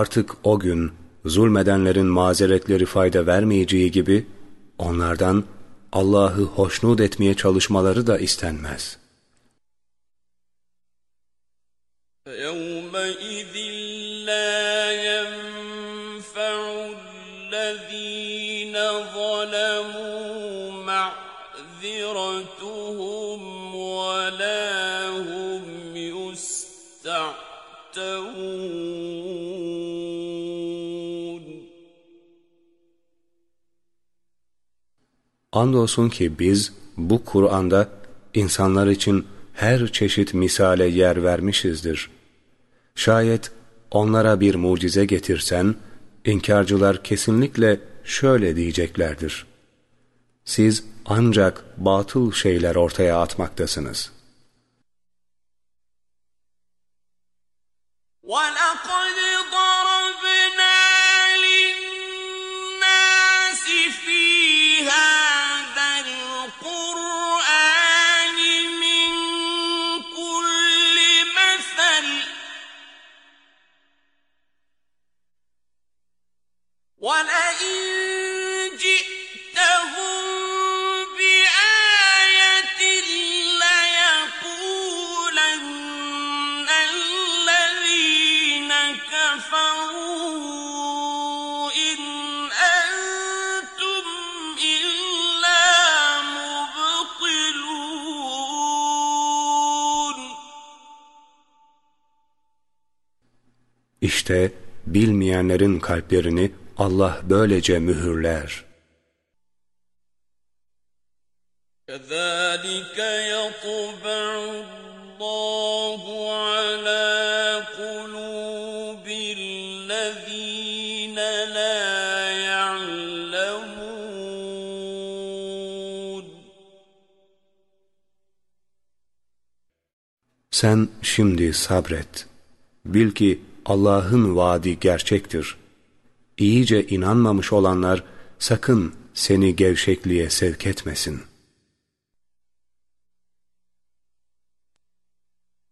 Artık o gün zulmedenlerin mazeretleri fayda vermeyeceği gibi onlardan Allah'ı hoşnut etmeye çalışmaları da istenmez. Andolsun ki biz bu Kur'an'da insanlar için her çeşit misale yer vermişizdir. Şayet onlara bir mucize getirsen, inkarcılar kesinlikle şöyle diyeceklerdir. Siz ancak batıl şeyler ortaya atmaktasınız. ولقد ضربنا İşte bilmeyenlerin kalplerini Allah böylece mühürler. كذلك يطبع الله على قلوب الذين لا يعلمون Sen şimdi sabret. Bil ki Allah'ın vaadi gerçektir. İyice inanmamış olanlar sakın seni gevşekliğe sevk etmesin.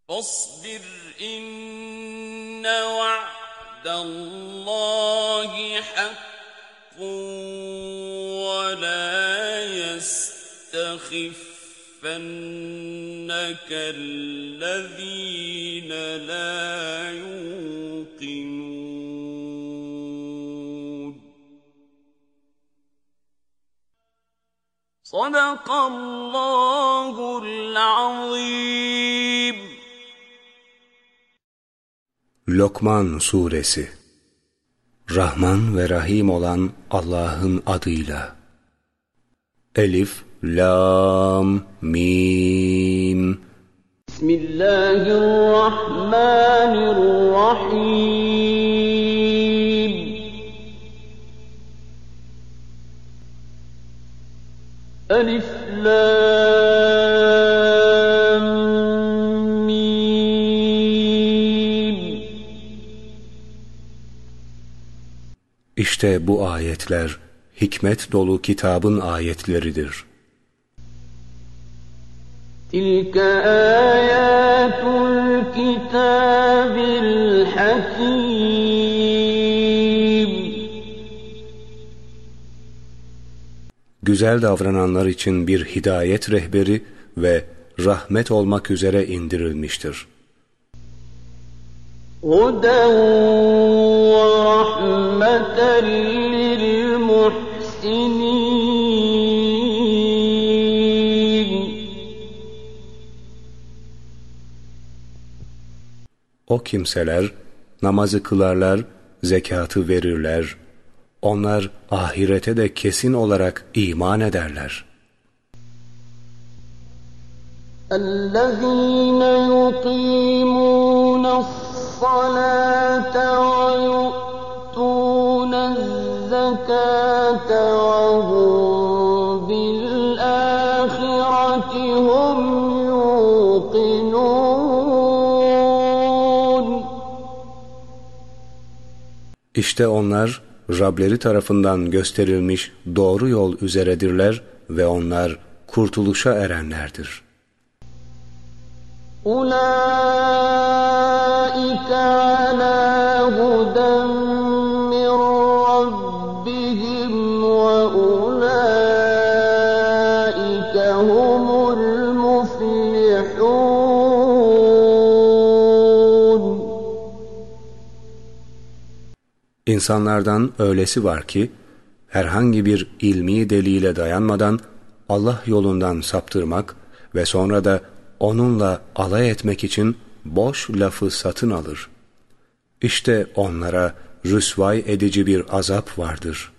فاصبر إن وعد الله حق ولا يستخفنك الذين لا يوقنون Sadakallahu'l-azim. Lokman Suresi Rahman ve Rahim olan Allah'ın adıyla. Elif, Lam, Mim. Bismillahirrahmanirrahim. Elif Lam Mim İşte bu ayetler hikmet dolu kitabın ayetleridir. Tilka ayatul kitabil hakim güzel davrananlar için bir hidayet rehberi ve rahmet olmak üzere indirilmiştir. O kimseler namazı kılarlar, zekatı verirler, Onlar ahirete de kesin olarak iman ederler. الذين يقيمون الصلاة ويؤتون الزكاة وهم بالآخرة هم يوقنون İşte onlar Rableri tarafından gösterilmiş doğru yol üzeredirler ve onlar kurtuluşa erenlerdir. Ulaika ala huden İnsanlardan öylesi var ki, herhangi bir ilmi delile dayanmadan Allah yolundan saptırmak ve sonra da onunla alay etmek için boş lafı satın alır. İşte onlara rüsvay edici bir azap vardır.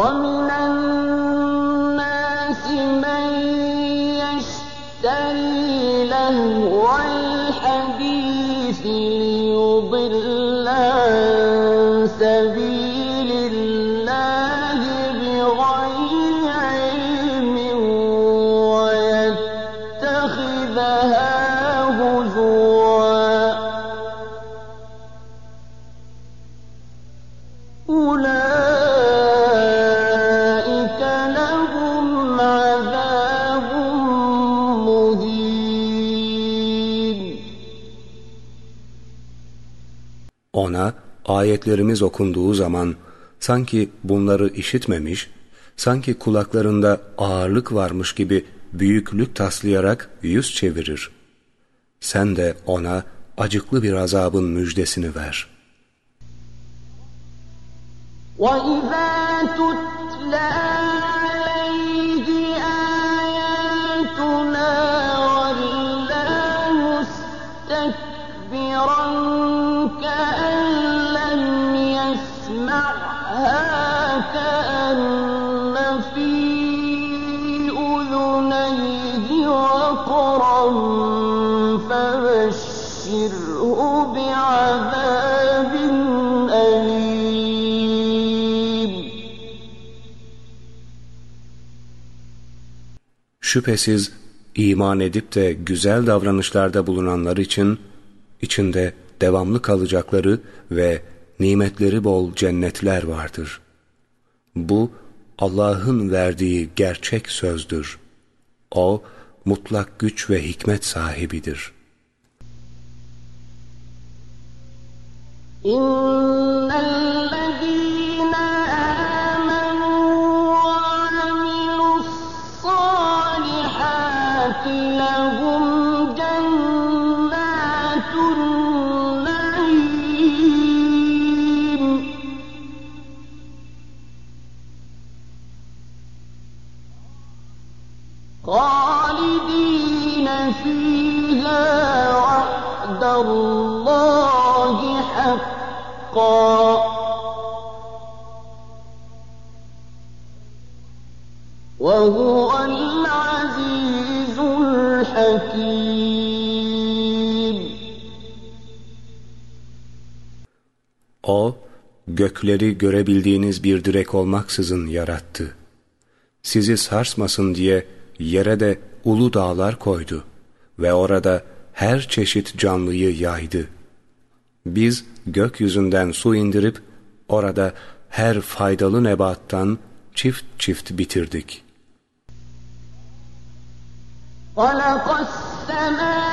ومن الناس من يشتري لهو الحديث ليضل ayetlerimiz okunduğu zaman sanki bunları işitmemiş, sanki kulaklarında ağırlık varmış gibi büyüklük taslayarak yüz çevirir. Sen de ona acıklı bir azabın müjdesini ver. وإذا تتلى Şüphesiz iman edip de güzel davranışlarda bulunanlar için içinde devamlı kalacakları ve nimetleri bol cennetler vardır. Bu Allah'ın verdiği gerçek sözdür. O mutlak güç ve hikmet sahibidir. إن خالدين فيها وعد الله حقا وهو العزيز الحكيم O, gökleri görebildiğiniz bir direk olmaksızın yarattı. Sizi sarsmasın diye yere de ulu dağlar koydu ve orada her çeşit canlıyı yaydı. Biz gökyüzünden su indirip orada her faydalı nebattan çift çift bitirdik. خلق السماوات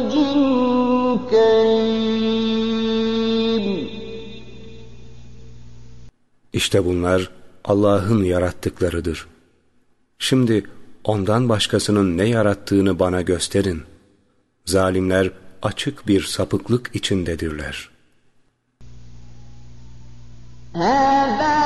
زوج كريم İşte bunlar Allah'ın yarattıklarıdır. Şimdi ondan başkasının ne yarattığını bana gösterin. Zalimler açık bir sapıklık içindedirler. هذا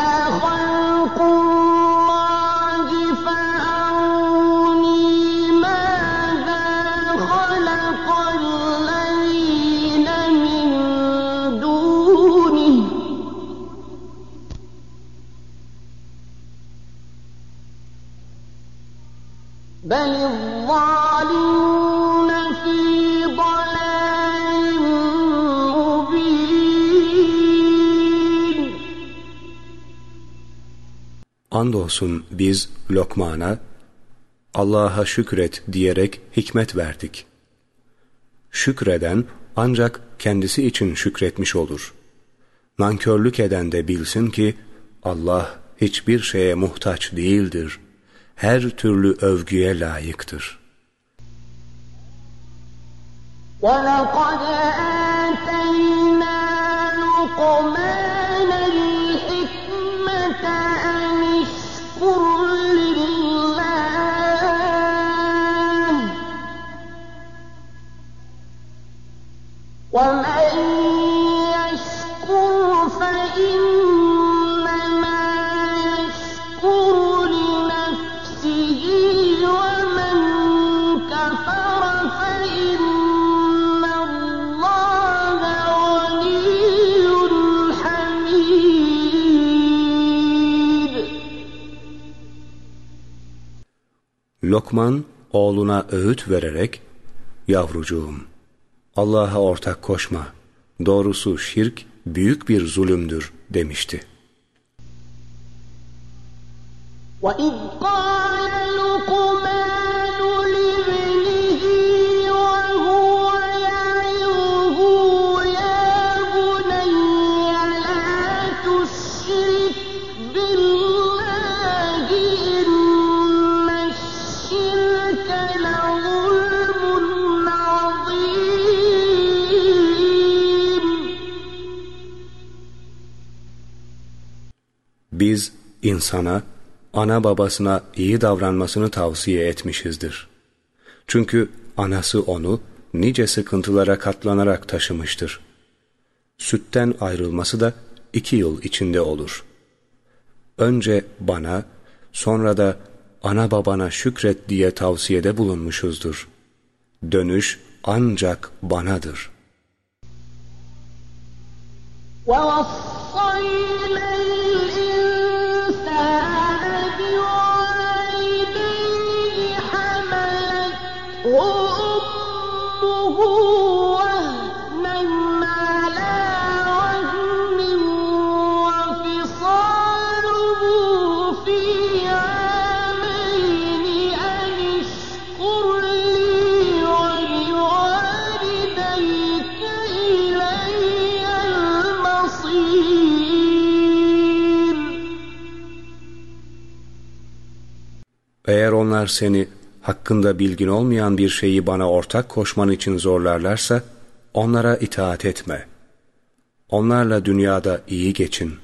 بل الظالمون في ضلال مبين Andolsun biz Lokman'a Allah'a şükret diyerek hikmet verdik. Şükreden ancak kendisi için şükretmiş olur. Nankörlük eden de bilsin ki Allah hiçbir şeye muhtaç değildir. Her türlü övgüye layıktır. ولقد آتينا لقمان الحكمة أن اشكر لله ومن Lokman oğluna öğüt vererek Yavrucuğum Allah'a ortak koşma. Doğrusu şirk büyük bir zulümdür demişti. وإذ Biz insana, ana babasına iyi davranmasını tavsiye etmişizdir. Çünkü anası onu nice sıkıntılara katlanarak taşımıştır. Sütten ayrılması da iki yıl içinde olur. Önce bana, sonra da ana babana şükret diye tavsiyede bulunmuşuzdur. Dönüş ancak banadır. وَوَصَّيْنَا الْإِنسَانَ بِوَالِدَيْهِ حَمَلَتْهُ أُمُّهُ Eğer onlar seni hakkında bilgin olmayan bir şeyi bana ortak koşman için zorlarlarsa, onlara itaat etme. Onlarla dünyada iyi geçin.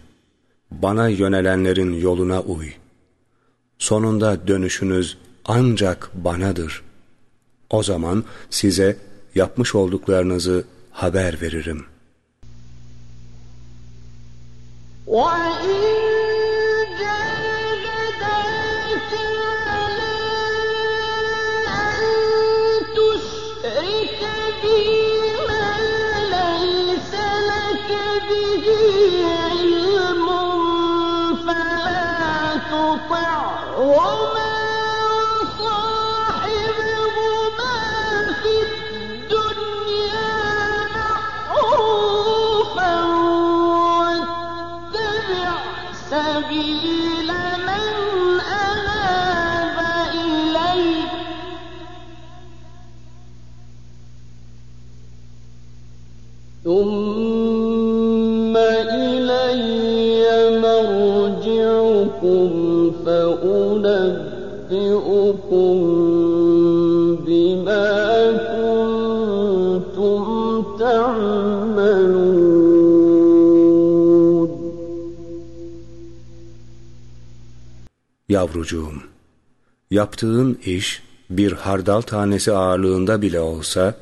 Bana yönelenlerin yoluna uy. Sonunda dönüşünüz ancak banadır. O zaman size yapmış olduklarınızı haber veririm. وَإِن فَأُنَبِّئُكُم بِمَا كُنتُمْ تَعْمَلُونَ Yavrucuğum, yaptığın iş bir hardal tanesi ağırlığında bile olsa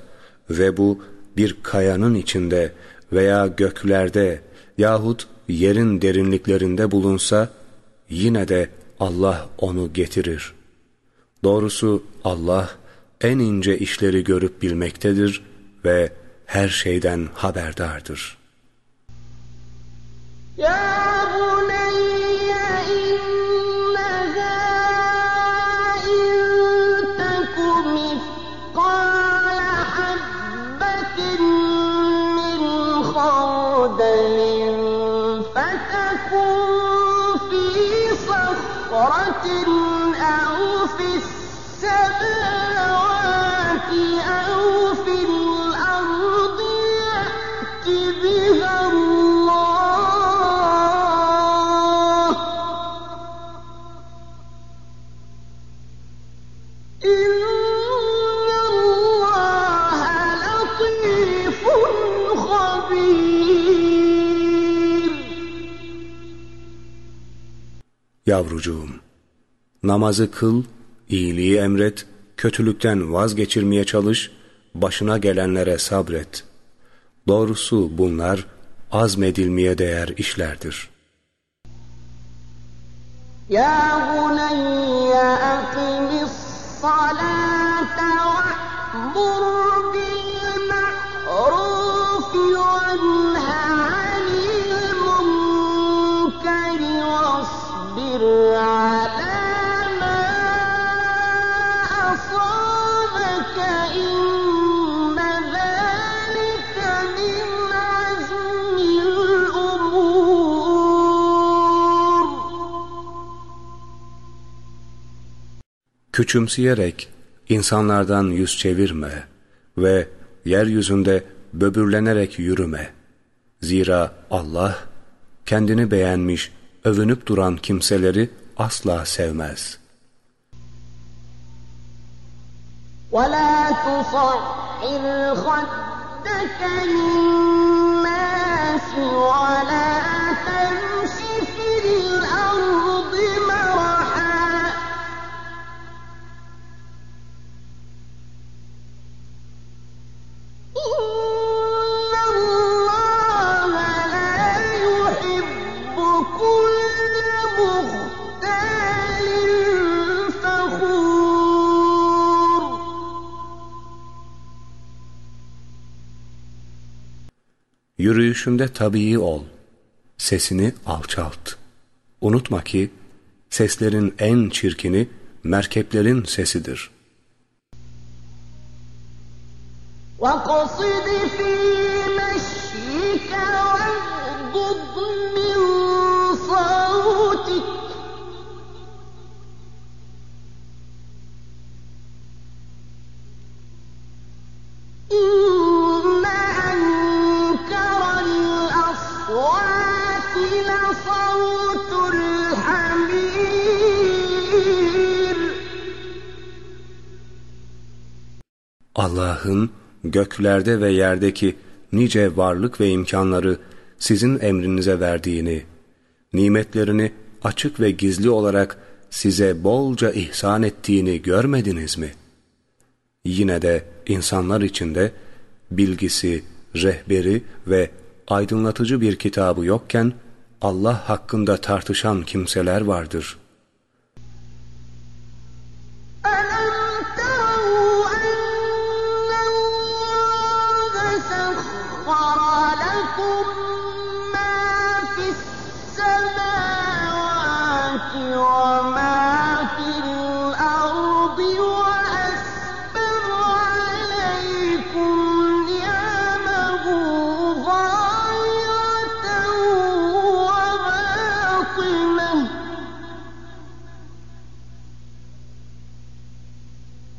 ve bu bir kayanın içinde veya göklerde yahut yerin derinliklerinde bulunsa yine de Allah onu getirir. Doğrusu Allah en ince işleri görüp bilmektedir ve her şeyden haberdardır. Ya bu Yavrucuğum, namazı kıl, iyiliği emret, kötülükten vazgeçirmeye çalış, başına gelenlere sabret. Doğrusu bunlar azmedilmeye değer işlerdir. Ya bunayya akimis salat Küçümseyerek insanlardan yüz çevirme ve yeryüzünde böbürlenerek yürüme. Zira Allah kendini beğenmiş, övünüp duran kimseleri asla sevmez. ولا تصعر خدك للناس ولا Yürüyüşünde tabii ol. Sesini alçalt. Unutma ki seslerin en çirkini merkeplerin sesidir. وَقَصِدْ فِي مَشْيِكَ وَاغْضُضْ مِنْ صَوْتِكَ إِنَّ Allah'ın göklerde ve yerdeki nice varlık ve imkanları sizin emrinize verdiğini, nimetlerini açık ve gizli olarak size bolca ihsan ettiğini görmediniz mi? Yine de insanlar içinde bilgisi, rehberi ve aydınlatıcı bir kitabı yokken Allah hakkında tartışan kimseler vardır.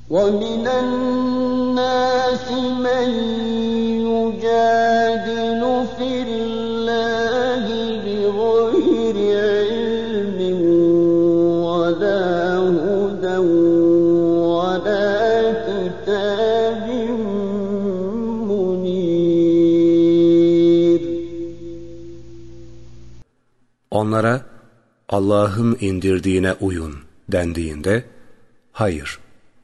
وَمِنَ النَّاسِ مَن يُجَادِلُ فِي اللَّهِ بِغَيْرِ عِلْمٍ وَلَا هُدًى وَلَا كِتَابٍ مُّنِيرٍ Onlara Allah'ın indirdiğine uyun dendiğinde, hayır,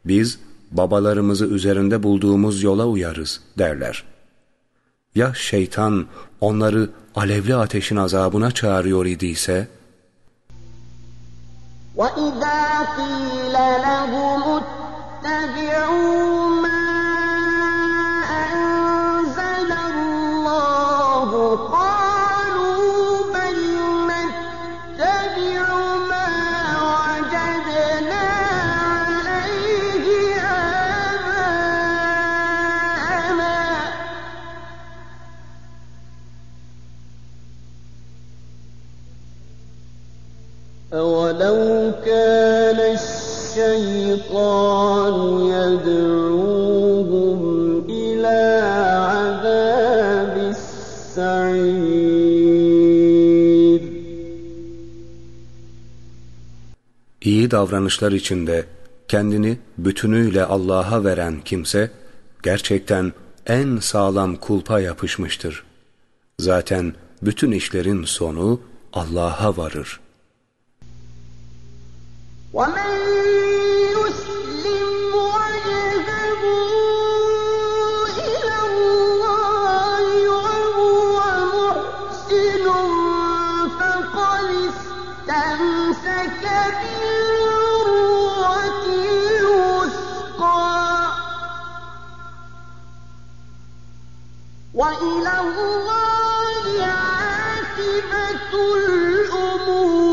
biz babalarımızı üzerinde bulduğumuz yola uyarız derler. Ya şeytan onları alevli ateşin azabına çağırıyor idiyse, وَإِذَا قِيلَ لَهُمُ اتَّبِعُوا iyi davranışlar içinde kendini bütünüyle Allah'a veren kimse, gerçekten en sağlam kulpa yapışmıştır. Zaten bütün işlerin sonu Allah'a varır. وَمَن وَإِلَى اللَّهِ عَاقِبَةُ الْأُمُورِ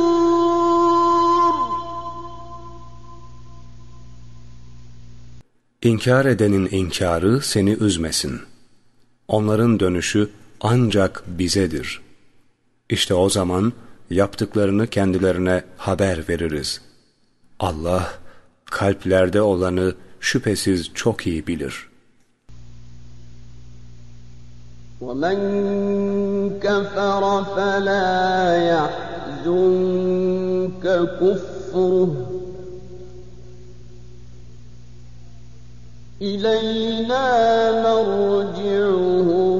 İnkar edenin inkarı seni üzmesin. Onların dönüşü ancak bizedir. İşte o zaman yaptıklarını kendilerine haber veririz. Allah kalplerde olanı şüphesiz çok iyi bilir. وَمَن كَفَرَ فَلَا يَحْزُنكَ كُفْرُهُ ۚ. إِلَيْنَا مَرْجِعُهُمْ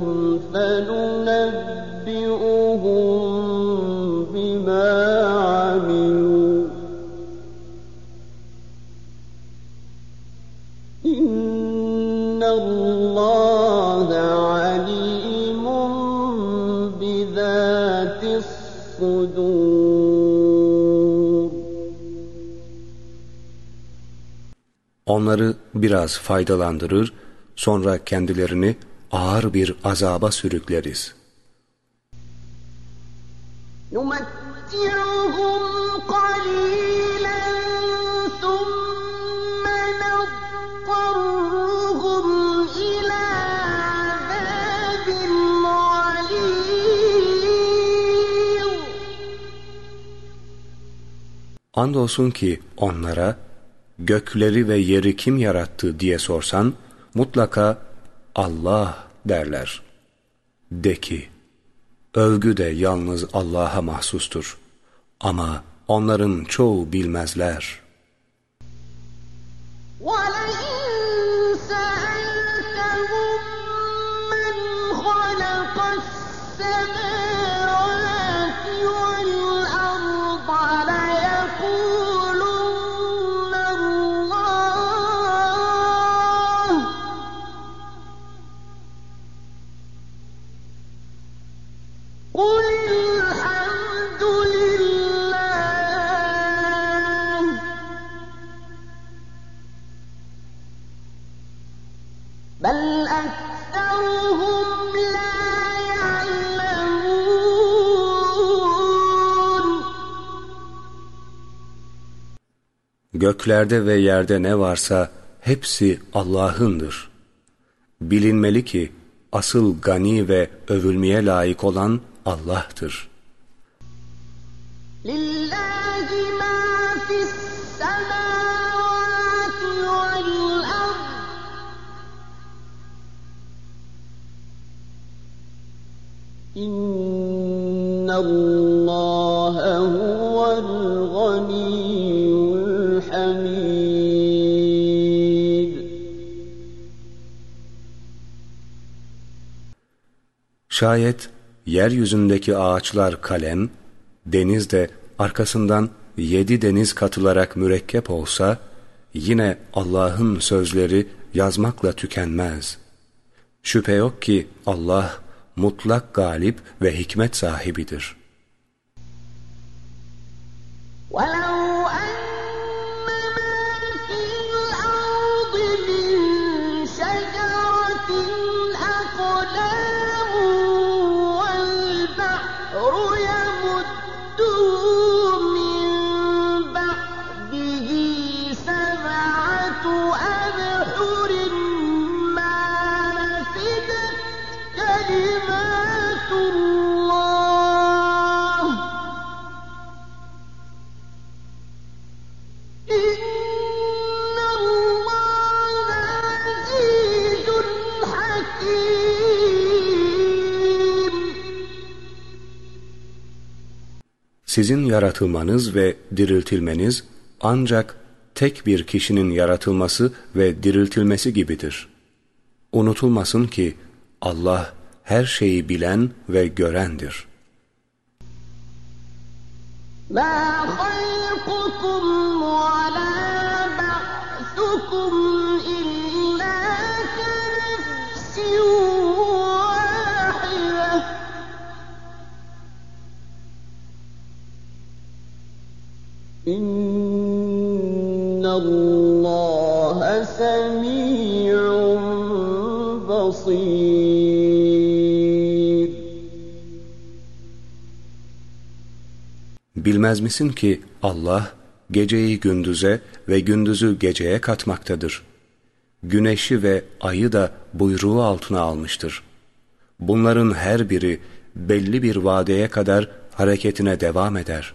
Onları biraz faydalandırır, sonra kendilerini ağır bir azaba sürükleriz. نمتعهم قليلا ثم نضطرهم إلى عذاب غليظ Andolsun ki onlara gökleri ve yeri kim yarattı diye sorsan mutlaka Allah derler. De ki, övgü de yalnız Allah'a mahsustur. Ama onların çoğu bilmezler. ولئن سألتهم من خلق السماوات Göklerde ve yerde ne varsa hepsi Allah'ındır. Bilinmeli ki asıl gani ve övülmeye layık olan Allah'tır. Lillahi Şayet yeryüzündeki ağaçlar kalem, deniz de arkasından yedi deniz katılarak mürekkep olsa, yine Allah'ın sözleri yazmakla tükenmez. Şüphe yok ki Allah mutlak galip ve hikmet sahibidir. ولو Sizin yaratılmanız ve diriltilmeniz ancak tek bir kişinin yaratılması ve diriltilmesi gibidir. Unutulmasın ki Allah her şeyi bilen ve görendir. ما خلقكم إن الله سميع بصير Bilmez misin ki Allah geceyi gündüze ve gündüzü geceye katmaktadır. Güneşi ve ayı da buyruğu altına almıştır. Bunların her biri belli bir vadeye kadar hareketine devam eder.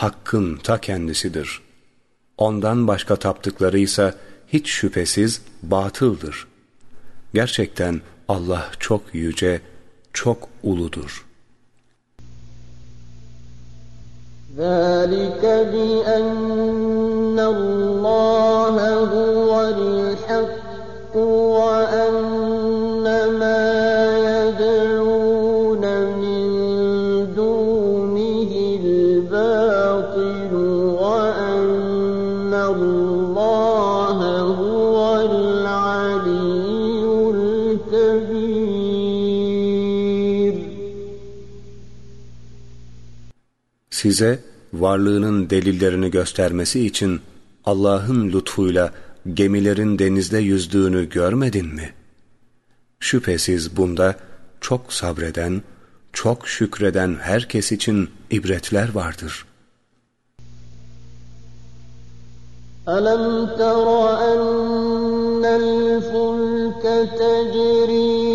hakkın ta kendisidir. Ondan başka taptıkları ise hiç şüphesiz batıldır. Gerçekten Allah çok yüce, çok uludur. ذلك بأن الله هو الحق وأن Size varlığının delillerini göstermesi için Allah'ın lütfuyla gemilerin denizde yüzdüğünü görmedin mi? Şüphesiz bunda çok sabreden, çok şükreden herkes için ibretler vardır. ألم تر أن الفلك تجري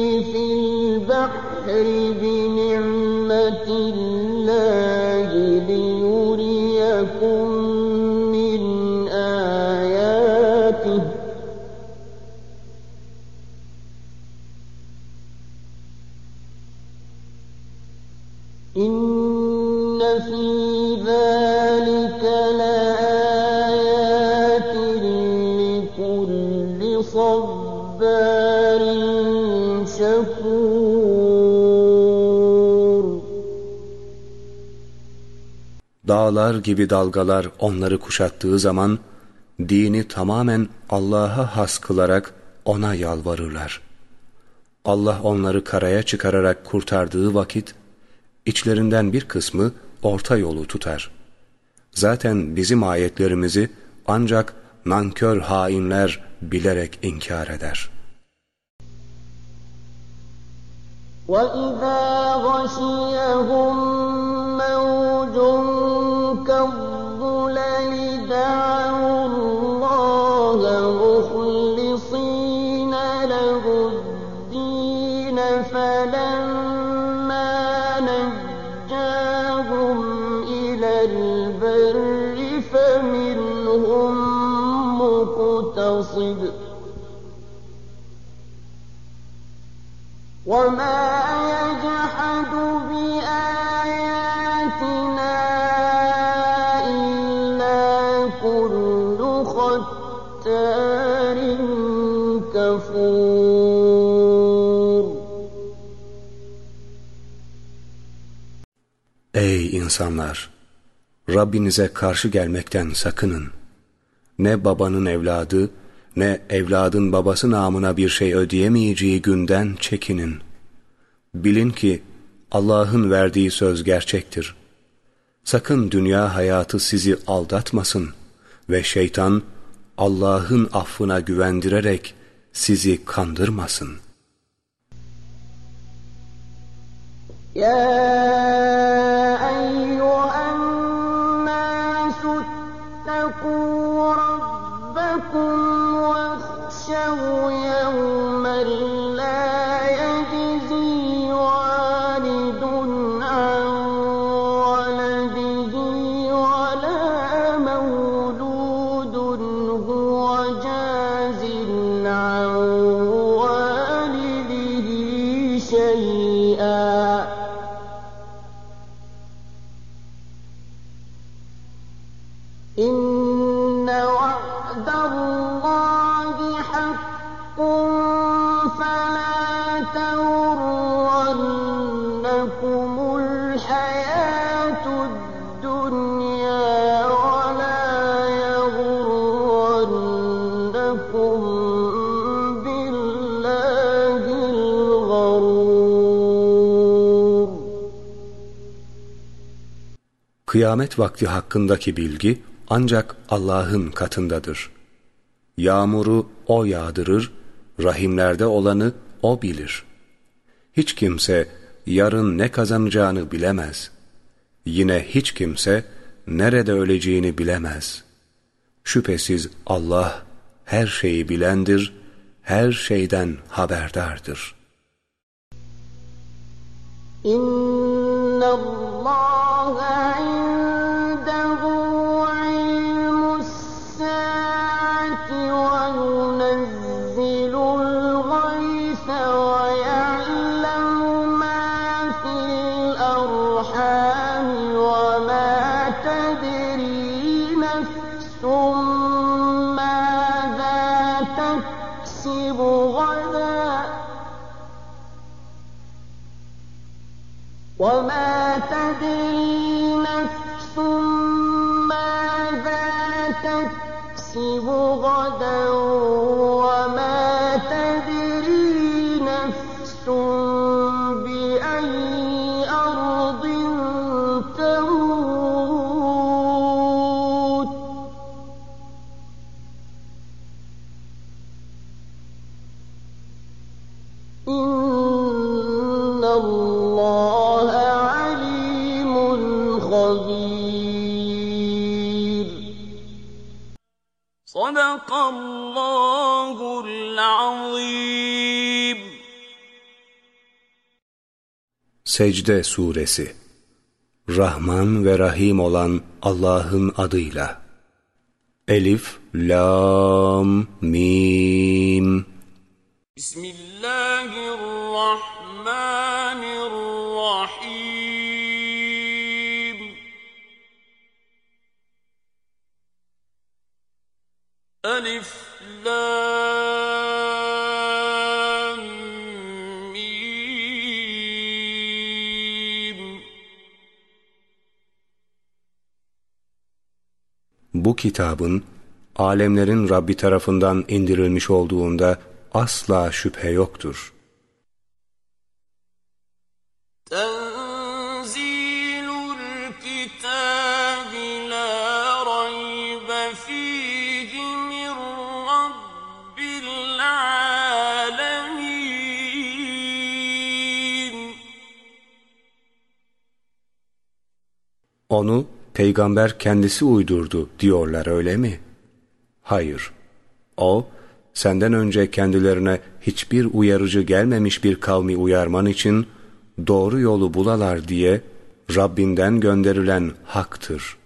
صبار شكور Dağlar gibi dalgalar onları kuşattığı zaman dini tamamen Allah'a has kılarak ona yalvarırlar. Allah onları karaya çıkararak kurtardığı vakit içlerinden bir kısmı orta yolu tutar. Zaten bizim ayetlerimizi ancak nankör hainler bilerek inkar eder. وإذا غشيهم وما يجحد بآياتنا إلا كل ختار كفور Ey insanlar! Rabbinize karşı gelmekten sakının. Ne babanın evladı, ne evladın babası namına bir şey ödeyemeyeceği günden çekinin. Bilin ki Allah'ın verdiği söz gerçektir. Sakın dünya hayatı sizi aldatmasın ve şeytan Allah'ın affına güvendirerek sizi kandırmasın. يا Kıyamet vakti hakkındaki bilgi ancak Allah'ın katındadır. Yağmuru O yağdırır, rahimlerde olanı O bilir. Hiç kimse yarın ne kazanacağını bilemez. Yine hiç kimse nerede öleceğini bilemez. Şüphesiz Allah her şeyi bilendir, her şeyden haberdardır. إن Secde Suresi. Rahman ve Rahim olan Allah'ın adıyla. Elif, Lam, Mim. Bismillahirrahmanirrahim. Elif, Lam Kitabın alemlerin Rabbi tarafından indirilmiş olduğunda asla şüphe yoktur. Peygamber kendisi uydurdu diyorlar öyle mi? Hayır. O, senden önce kendilerine hiçbir uyarıcı gelmemiş bir kavmi uyarman için doğru yolu bulalar diye Rabbinden gönderilen haktır.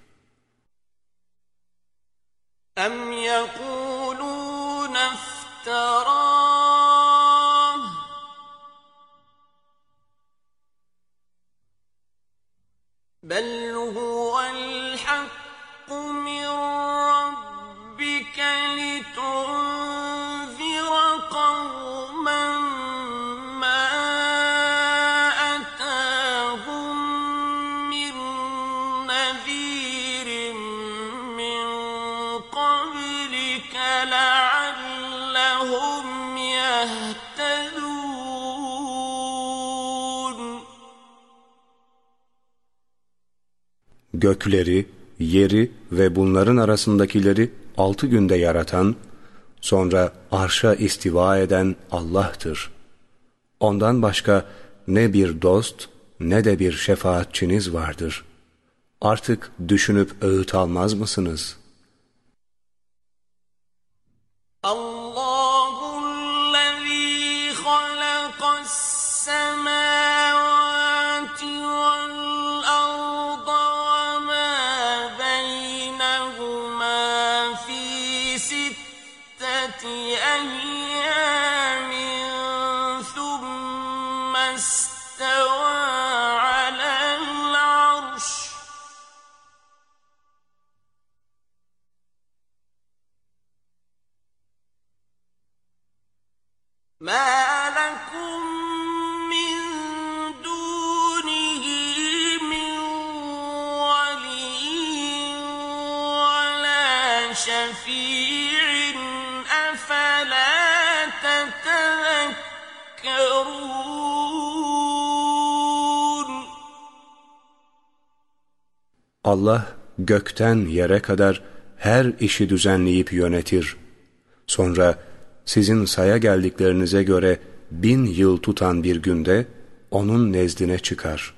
Gökleri, yeri ve bunların arasındakileri altı günde yaratan, sonra arşa istiva eden Allah'tır. Ondan başka ne bir dost ne de bir şefaatçiniz vardır. Artık düşünüp öğüt almaz mısınız? Gökten yere kadar her işi düzenleyip yönetir. Sonra sizin saya geldiklerinize göre bin yıl tutan bir günde onun nezdine çıkar.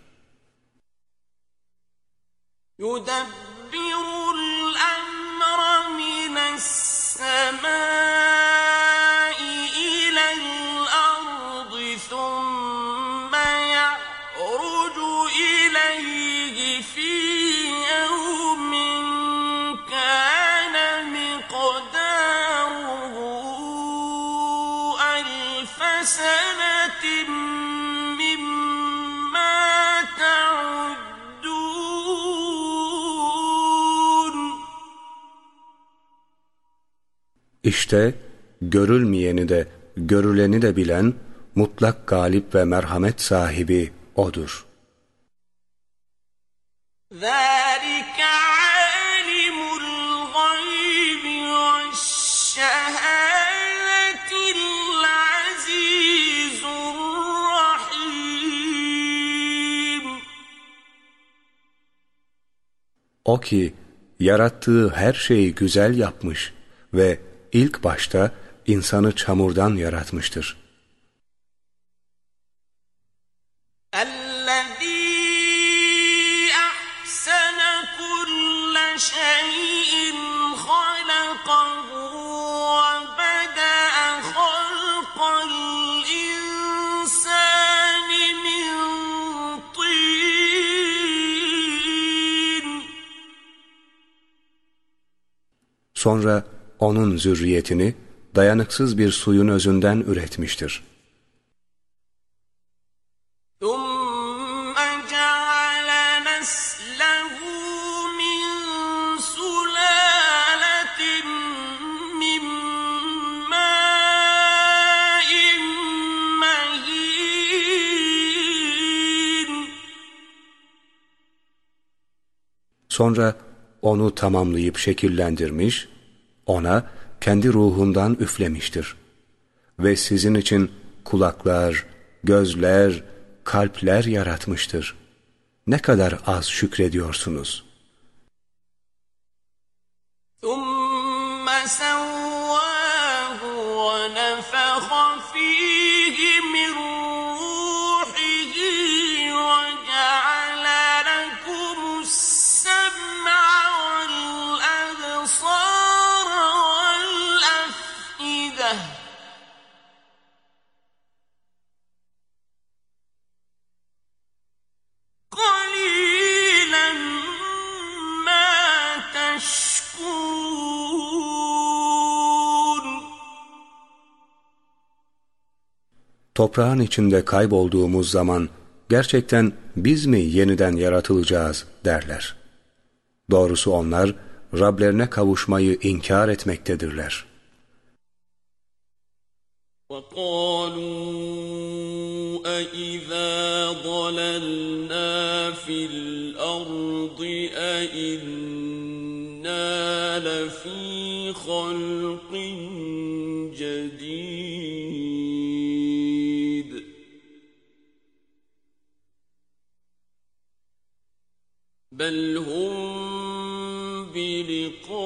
İşte görülmeyeni de görüleni de bilen mutlak galip ve merhamet sahibi O'dur. ذلك عالم الغيب والشهادة العزيز الرحيم O ki yarattığı her şeyi güzel yapmış ve ilk başta insanı çamurdan yaratmıştır. Sonra onun zürriyetini dayanıksız bir suyun özünden üretmiştir.'' Sonra onu tamamlayıp şekillendirmiş ona kendi ruhundan üflemiştir. Ve sizin için kulaklar, gözler, kalpler yaratmıştır. Ne kadar az şükrediyorsunuz. Toprağın içinde kaybolduğumuz zaman gerçekten biz mi yeniden yaratılacağız derler. Doğrusu onlar Rablerine kavuşmayı inkar etmektedirler. وقالوا أإذا ضللنا في الأرض أإنا لفي خلق بل هم بلقاء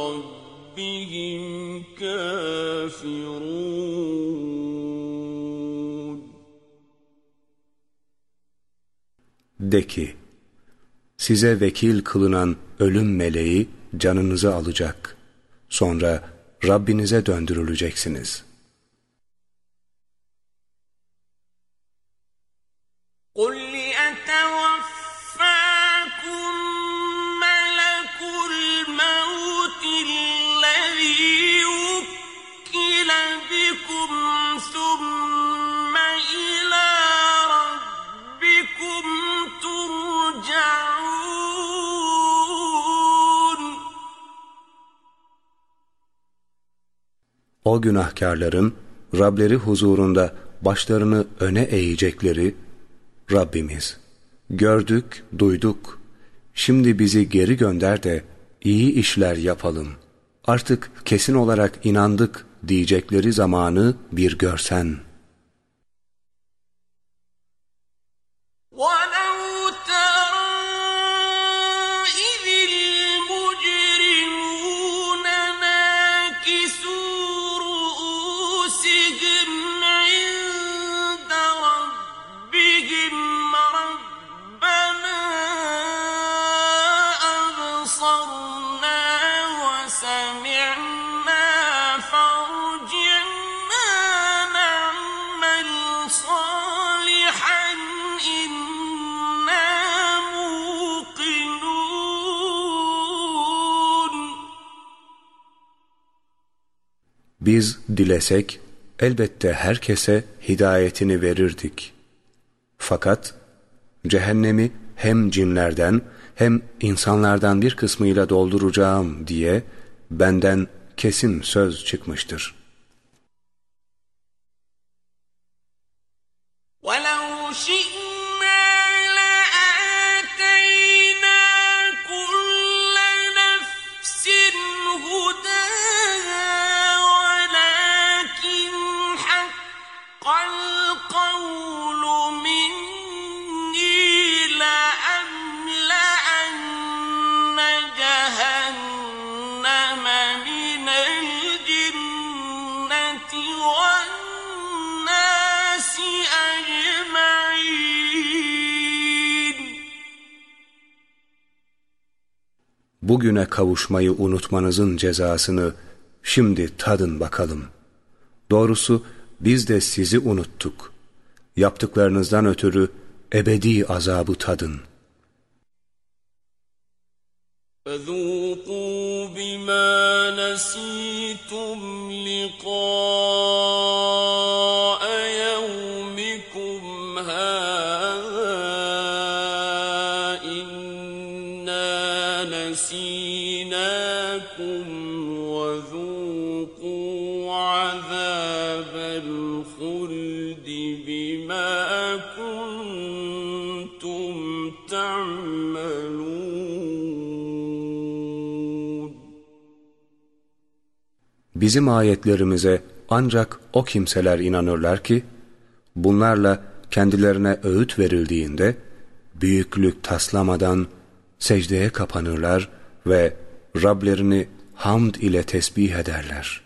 ربهم كافرون De ki, size vekil kılınan ölüm meleği canınızı alacak. Sonra Rabbinize döndürüleceksiniz. O günahkarların Rableri huzurunda başlarını öne eğecekleri Rabbimiz, gördük, duyduk, şimdi bizi geri gönder de iyi işler yapalım. Artık kesin olarak inandık diyecekleri zamanı bir görsen. ولو Biz dilesek elbette herkese hidayetini verirdik. Fakat cehennemi hem cinlerden hem insanlardan bir kısmıyla dolduracağım diye benden kesin söz çıkmıştır. bugüne kavuşmayı unutmanızın cezasını şimdi tadın bakalım. Doğrusu biz de sizi unuttuk. Yaptıklarınızdan ötürü ebedi azabı tadın. فذوقوا بما نسيتم لقاء Bizim ayetlerimize ancak o kimseler inanırlar ki, bunlarla kendilerine öğüt verildiğinde, büyüklük taslamadan secdeye kapanırlar ve Rablerini hamd ile tesbih ederler.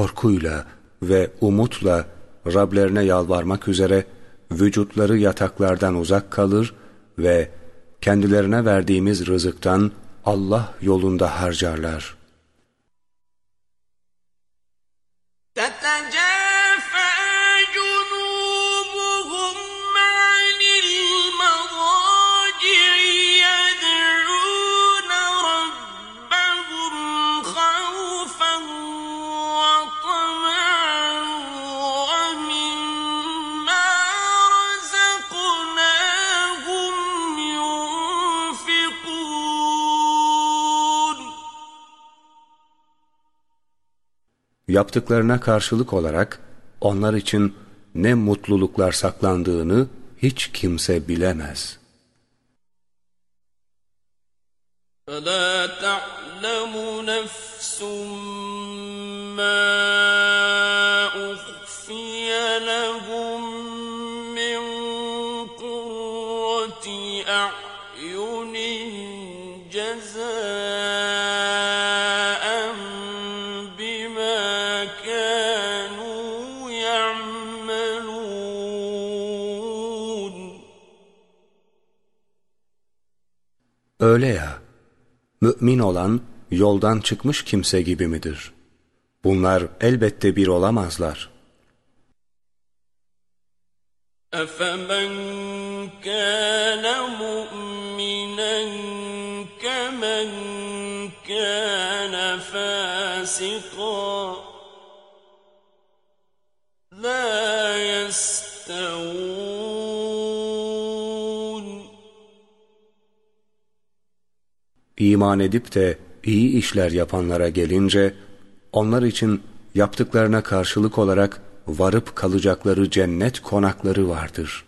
Korkuyla ve umutla Rablerine yalvarmak üzere vücutları yataklardan uzak kalır ve kendilerine verdiğimiz rızıktan Allah yolunda harcarlar. Yaptıklarına karşılık olarak onlar için ne mutluluklar saklandığını hiç kimse bilemez. فلا تعلم نفس ما Öyle ya, mümin olan yoldan çıkmış kimse gibi midir? Bunlar elbette bir olamazlar. أفمن كان مؤمنا كمن كان فاسقا لا يستوون İman edip de iyi işler yapanlara gelince, onlar için yaptıklarına karşılık olarak varıp kalacakları cennet konakları vardır.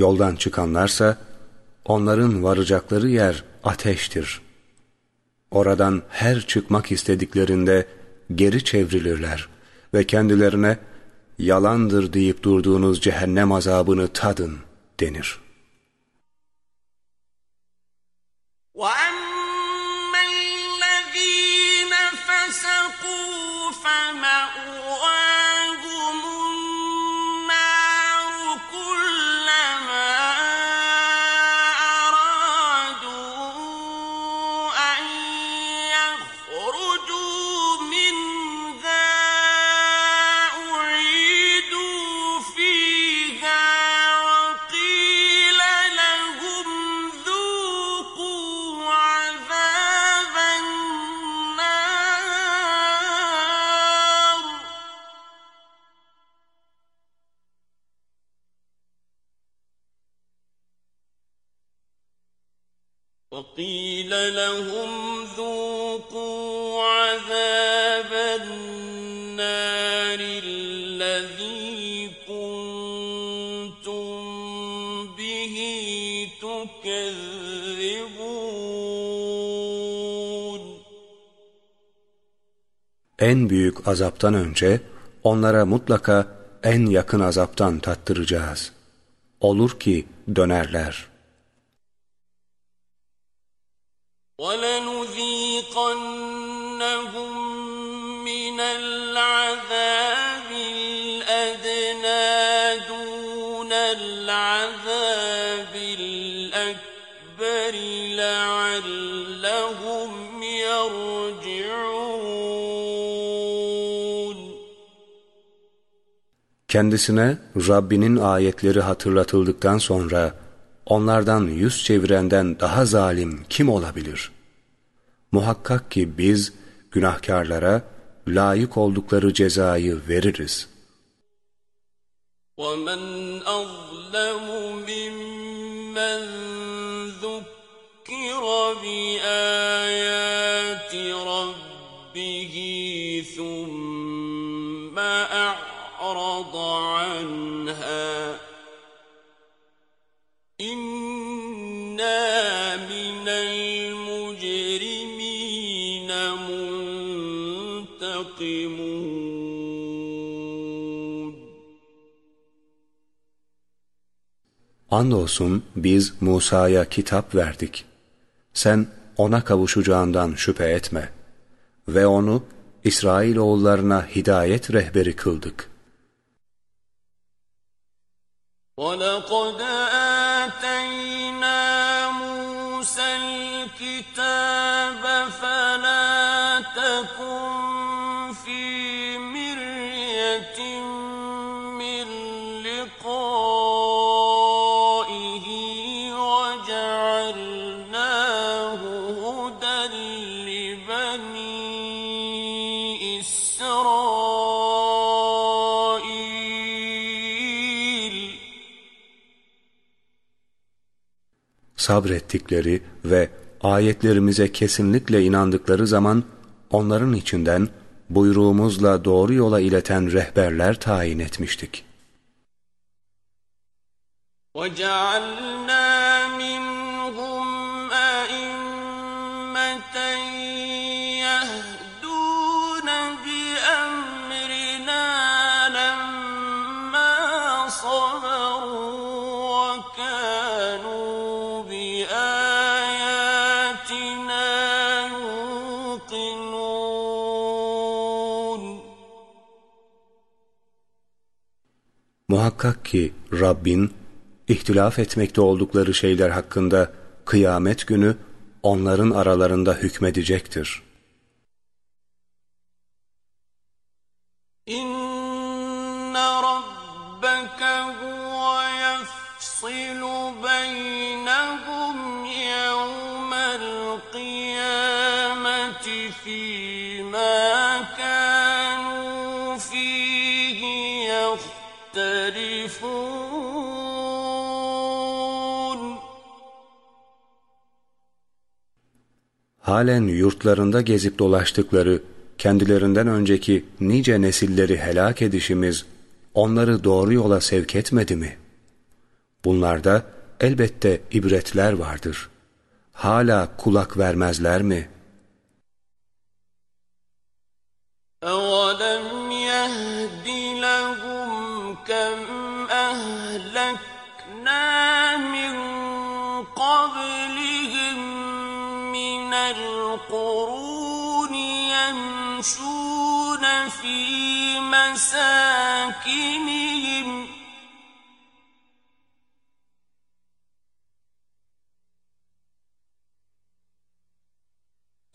Yoldan çıkanlarsa, onların varacakları yer ateştir. Oradan her çıkmak istediklerinde geri çevrilirler ve kendilerine yalandır deyip durduğunuz cehennem azabını tadın denir. وأما وقيل لهم ذوقوا عذاب النار الذي كنتم به تكذبون En büyük azaptan önce onlara mutlaka en yakın azaptan tattıracağız. Olur ki dönerler. وَلَنُذِيقَنَّهُم مِّنَ الْعَذَابِ الْأَدْنَىٰ دُونَ الْعَذَابِ الْأَكْبَرِ لَعَلَّهُمْ يَرْجِعُونَ Kendisine Rabbinin ayetleri hatırlatıldıktan sonra onlardan yüz çevirenden daha zalim kim olabilir? Muhakkak ki biz günahkarlara layık oldukları cezayı veririz. وَمَنْ أَظْلَمُ مِمَّنْ ذُكِّرَ بِآيَاتِ رَبِّهِ ثُمَّ أَعْرَضَ عَنْهَا Andolsun biz Musa'ya kitap verdik. Sen ona kavuşacağından şüphe etme. Ve onu İsrailoğullarına hidayet rehberi kıldık. وَلَقَدْ آتَيْنَا Sabrettikleri ve ayetlerimize kesinlikle inandıkları zaman onların içinden buyruğumuzla doğru yola ileten rehberler tayin etmiştik. وَجَعَلْنَا مِنْهُمْ Muhakkak ki Rabbin, ihtilaf etmekte oldukları şeyler hakkında kıyamet günü onların aralarında hükmedecektir. إِنَّ Halen yurtlarında gezip dolaştıkları, kendilerinden önceki nice nesilleri helak edişimiz, onları doğru yola sevk etmedi mi? Bunlarda elbette ibretler vardır. Hala kulak vermezler mi? أَوَلَمْ فِي مَسَاكِنِهِمْ ۗ.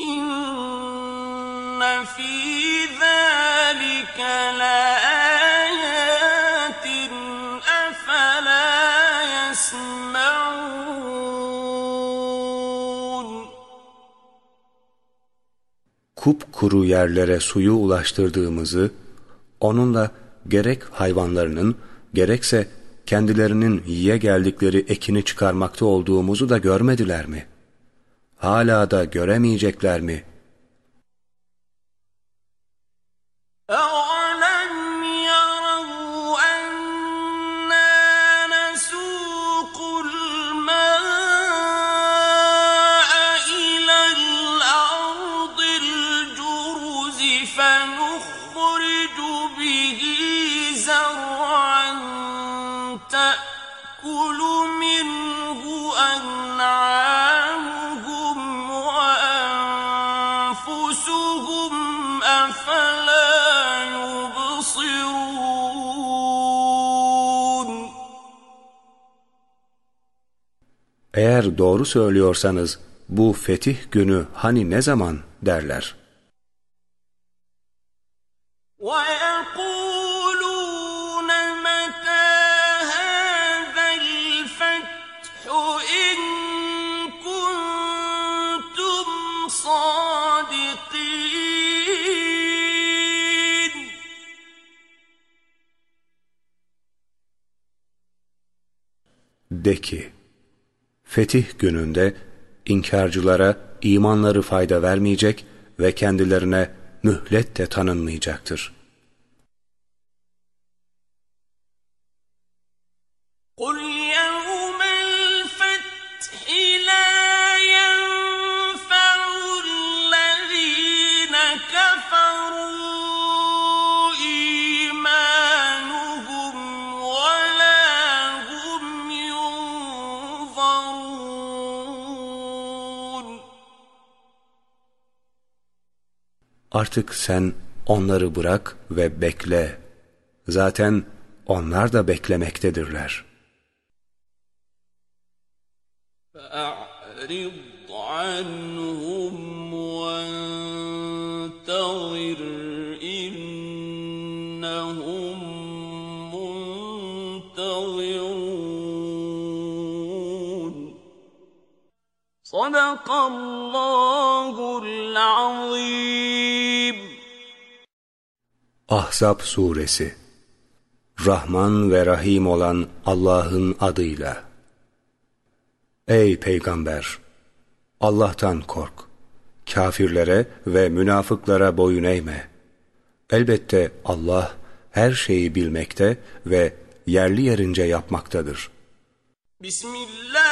إِنَّ فِي ذَلِكَ لَآيَاتٍ ۖ kupkuru yerlere suyu ulaştırdığımızı, onunla gerek hayvanlarının, gerekse kendilerinin yiye geldikleri ekini çıkarmakta olduğumuzu da görmediler mi? hala da göremeyecekler mi? Eğer doğru söylüyorsanız bu fetih günü hani ne zaman derler. وَيَقُولُونَ مَتَىٰ هَٰذَا الْفَتْحُ إِن كُنتُمْ صَادِقِينَ De ki, fetih gününde inkarcılara imanları fayda vermeyecek ve kendilerine mühlet de tanınmayacaktır. Artık sen onları bırak ve bekle. Zaten onlar da beklemektedirler. فأعرض عنهم وانتظر إنهم منتظرون صدق الله العظيم Ahzab Suresi Rahman ve Rahim olan Allah'ın adıyla Ey Peygamber! Allah'tan kork. Kafirlere ve münafıklara boyun eğme. Elbette Allah her şeyi bilmekte ve yerli yerince yapmaktadır. Bismillah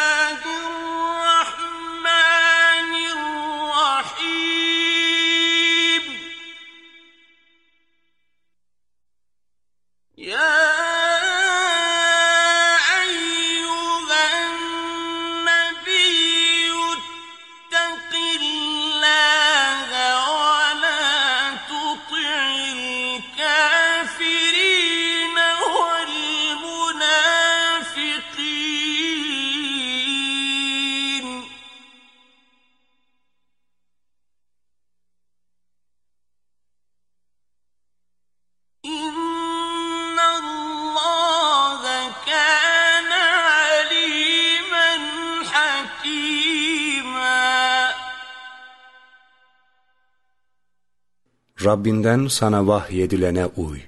Rabbinden sana vahyedilene uy.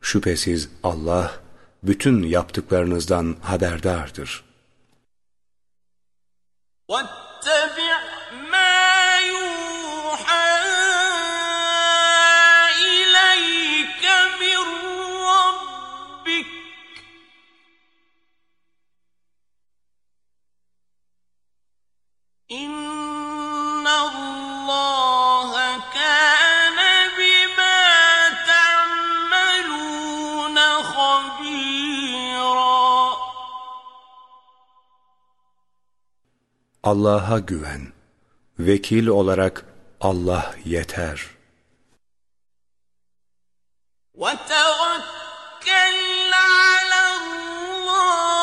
Şüphesiz Allah bütün yaptıklarınızdan haberdardır. واتبع Allah'a güven. Vekil olarak Allah yeter. وتوكل على الله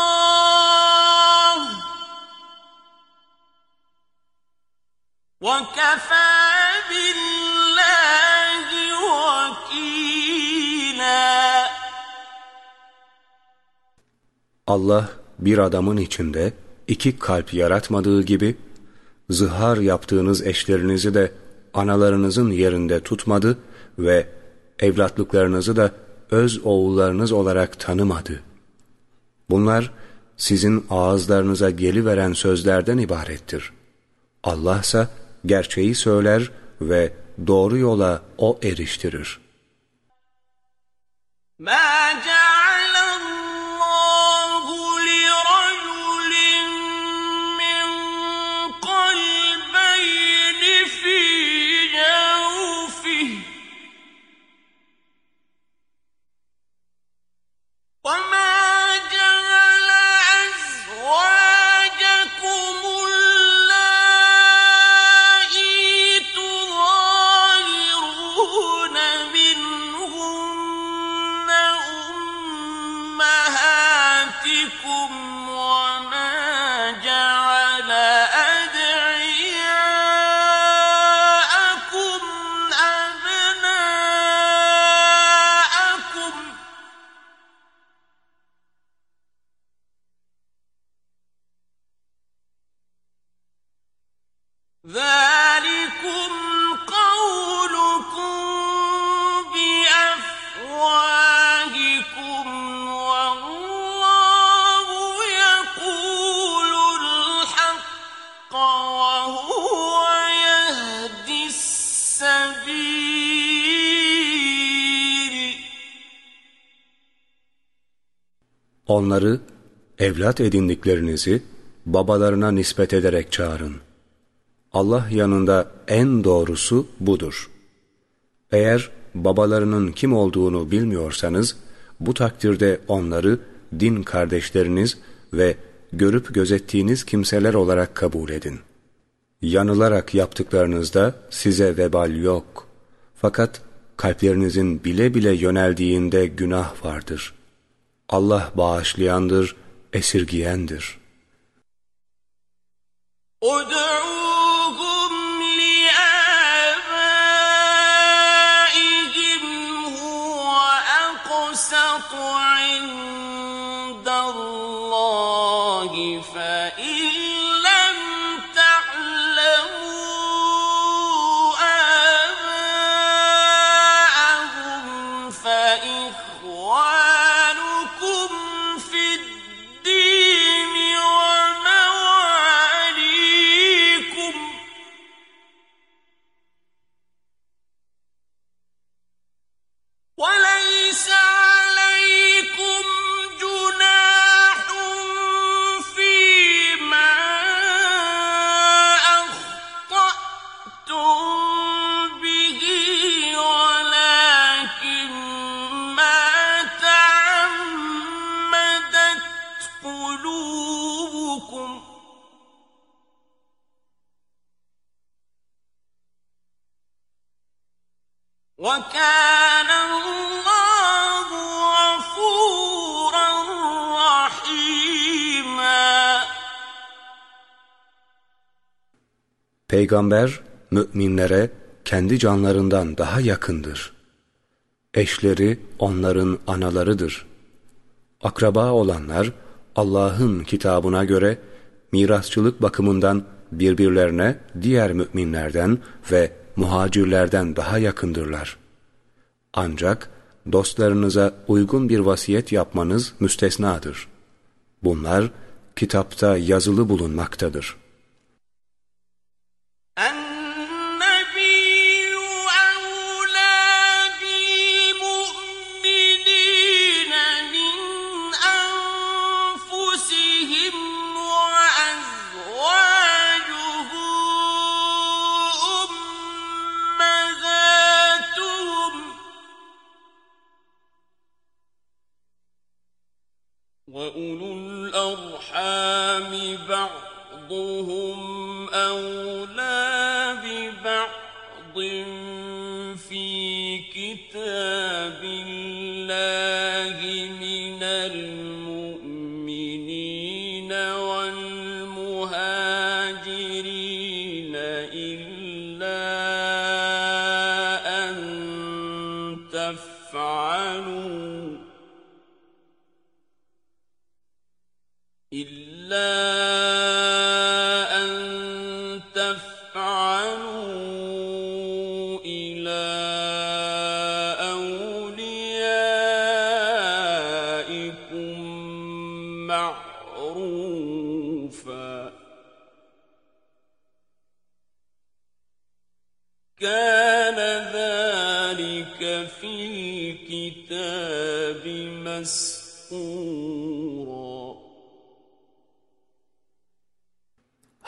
وكفى بالله وكيلا Allah bir adamın içinde iki kalp yaratmadığı gibi zihar yaptığınız eşlerinizi de analarınızın yerinde tutmadı ve evlatlıklarınızı da öz oğullarınız olarak tanımadı. Bunlar sizin ağızlarınıza geliveren sözlerden ibarettir. Allah ise gerçeği söyler ve doğru yola O eriştirir. ما جعل Onları evlat edindiklerinizi babalarına nispet ederek çağırın. Allah yanında en doğrusu budur. Eğer babalarının kim olduğunu bilmiyorsanız, bu takdirde onları din kardeşleriniz ve görüp gözettiğiniz kimseler olarak kabul edin. Yanılarak yaptıklarınızda size vebal yok. Fakat kalplerinizin bile bile yöneldiğinde günah vardır. Allah bağışlayandır, esirgiyendir. Ud'u Peygamber müminlere kendi canlarından daha yakındır. Eşleri onların analarıdır. Akraba olanlar Allah'ın kitabına göre mirasçılık bakımından birbirlerine diğer müminlerden ve muhacirlerden daha yakındırlar. Ancak dostlarınıza uygun bir vasiyet yapmanız müstesnadır. Bunlar kitapta yazılı bulunmaktadır. وأولو الأرحام بعضهم أولى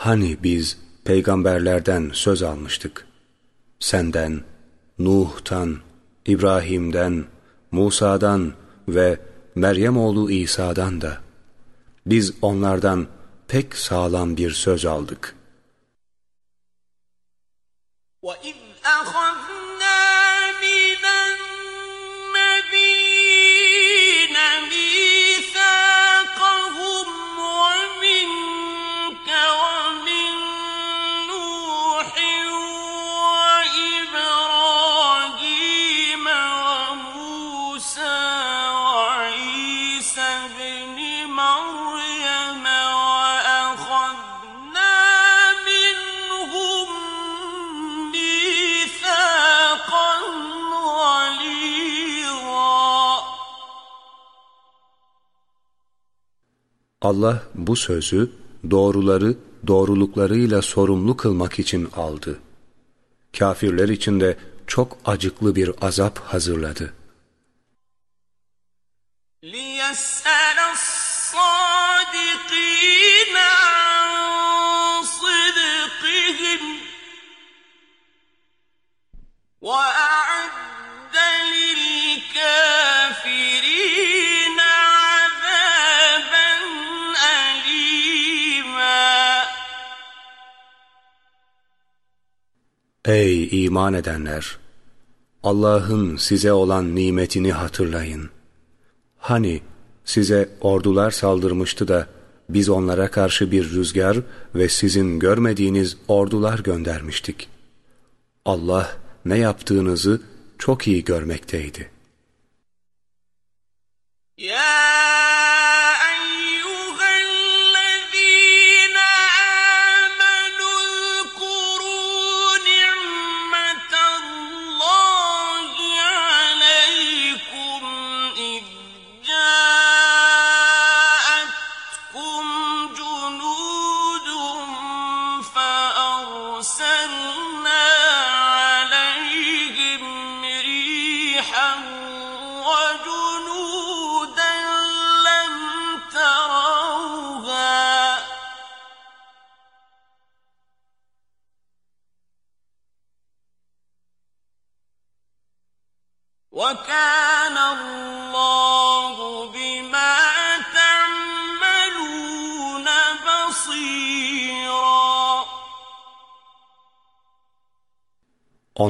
Hani biz peygamberlerden söz almıştık. Senden, Nuh'tan, İbrahim'den, Musa'dan ve Meryem oğlu İsa'dan da. Biz onlardan pek sağlam bir söz aldık. Bu sözü doğruları doğruluklarıyla sorumlu kılmak için aldı. Kafirler için de çok acıklı bir azap hazırladı. İman edenler! Allah'ın size olan nimetini hatırlayın. Hani size ordular saldırmıştı da biz onlara karşı bir rüzgar ve sizin görmediğiniz ordular göndermiştik. Allah ne yaptığınızı çok iyi görmekteydi. يا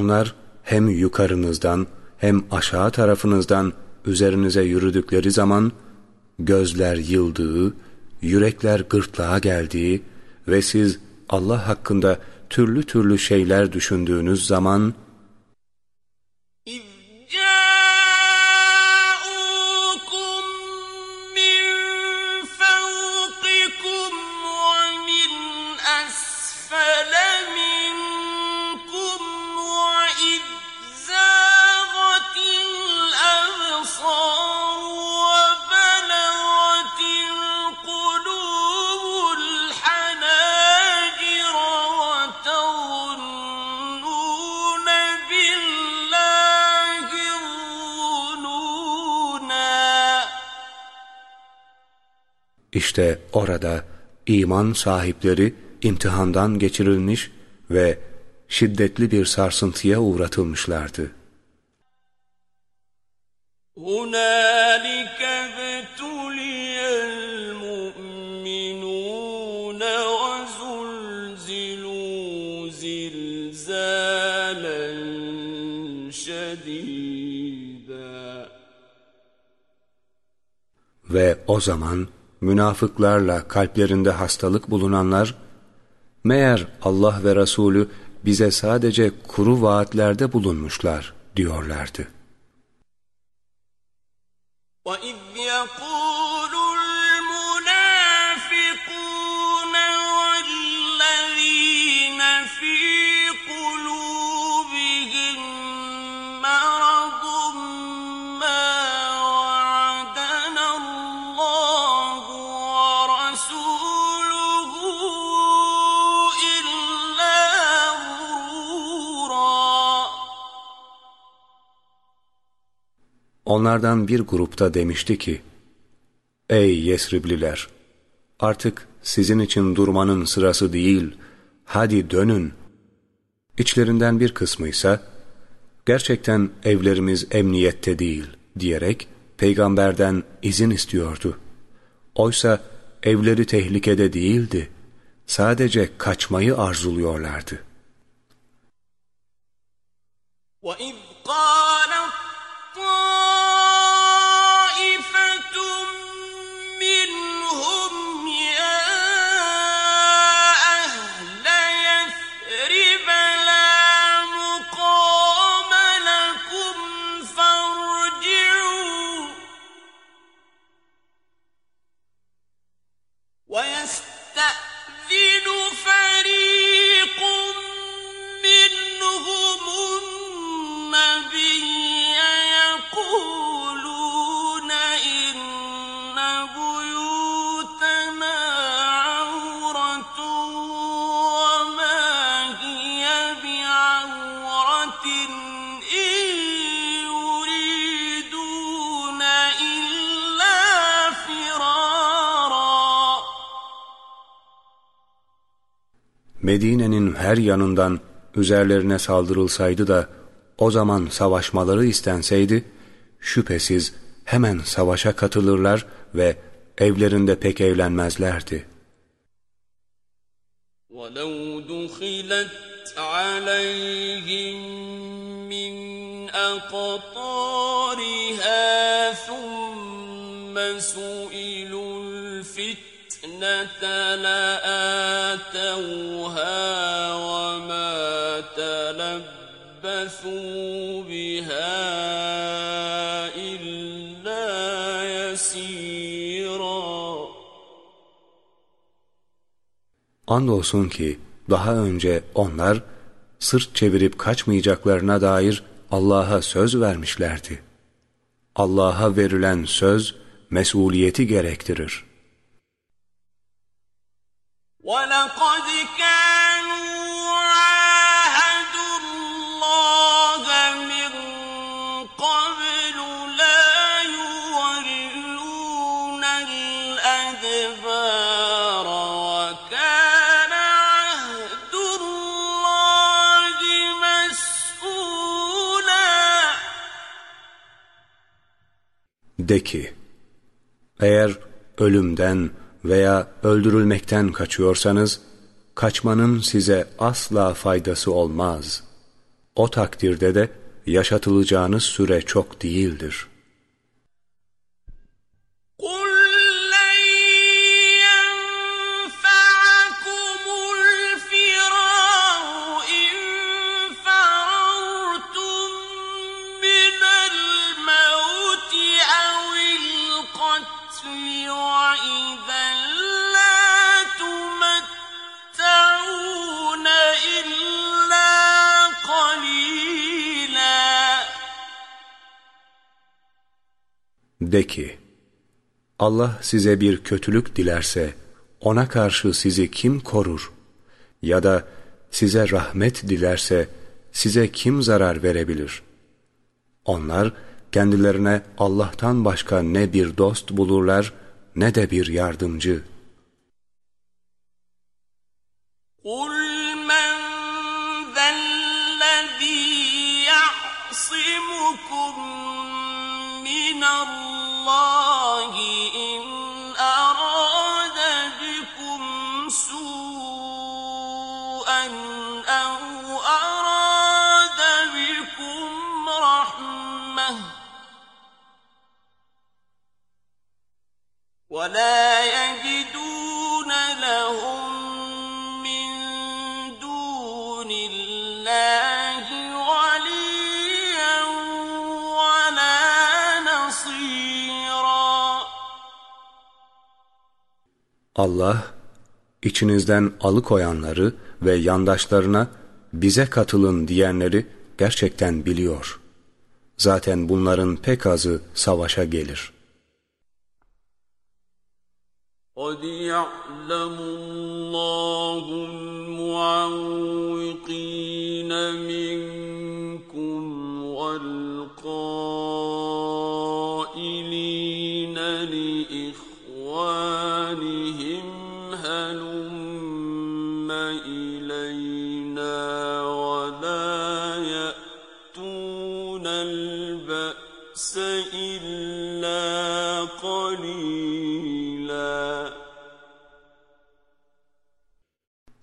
Onlar hem yukarınızdan hem aşağı tarafınızdan üzerinize yürüdükleri zaman gözler yıldığı, yürekler gırtlağa geldiği ve siz Allah hakkında türlü türlü şeyler düşündüğünüz zaman iman sahipleri imtihandan geçirilmiş ve şiddetli bir sarsıntıya uğratılmışlardı. هنالك ابتلي المؤمنون وزلزلوا زلزالا شديدا Ve o zaman münafıklarla kalplerinde hastalık bulunanlar, meğer Allah ve Resulü bize sadece kuru vaatlerde bulunmuşlar diyorlardı. وإذ يقول Onlardan bir grupta demişti ki, Ey Yesribliler! Artık sizin için durmanın sırası değil, hadi dönün. İçlerinden bir kısmı ise, gerçekten evlerimiz emniyette değil diyerek peygamberden izin istiyordu. Oysa evleri tehlikede değildi. Sadece kaçmayı arzuluyorlardı. وَإِذْ قَالَتْ Medine'nin her yanından üzerlerine saldırılsaydı da o zaman savaşmaları istenseydi, şüphesiz hemen savaşa katılırlar ve evlerinde pek evlenmezlerdi. ولو دخلت عليهم من أقطارها ثم سئلوا الفتنة لآتوها وما تلبثوا بها إلا يسيرا Andolsun ki daha önce onlar sırt çevirip kaçmayacaklarına dair Allah'a söz vermişlerdi. Allah'a verilen söz mesuliyeti gerektirir. ولقد كانوا عاهدوا الله من قبل لا يولون الأدبار وكان عهد الله مسؤولا. De ki, eğer ölümden veya öldürülmekten kaçıyorsanız, kaçmanın size asla faydası olmaz. O takdirde de yaşatılacağınız süre çok değildir. De ki, Allah size bir kötülük dilerse, ona karşı sizi kim korur? Ya da size rahmet dilerse, size kim zarar verebilir? Onlar, kendilerine Allah'tan başka ne bir dost bulurlar, ne de bir yardımcı. قل من ذا الذي يعصمكم من الله ولا يجدون لهم من دون الله Allah, içinizden alıkoyanları ve yandaşlarına bize katılın diyenleri gerçekten biliyor. Zaten bunların pek azı savaşa gelir. قد يعلم الله المعوقين منكم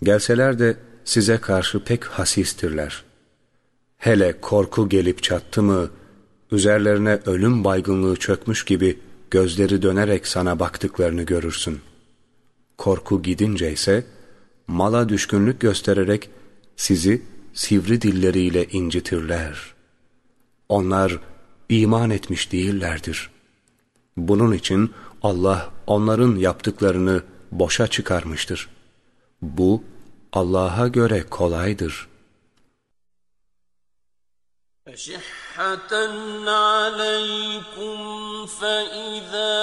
Gelseler de size karşı pek hasistirler. Hele korku gelip çattı mı, üzerlerine ölüm baygınlığı çökmüş gibi gözleri dönerek sana baktıklarını görürsün. Korku gidince ise, mala düşkünlük göstererek sizi sivri dilleriyle incitirler. Onlar iman etmiş değillerdir. Bunun için Allah onların yaptıklarını boşa çıkarmıştır. Bu Allah'a göre kolaydır. أشحة عليكم فإذا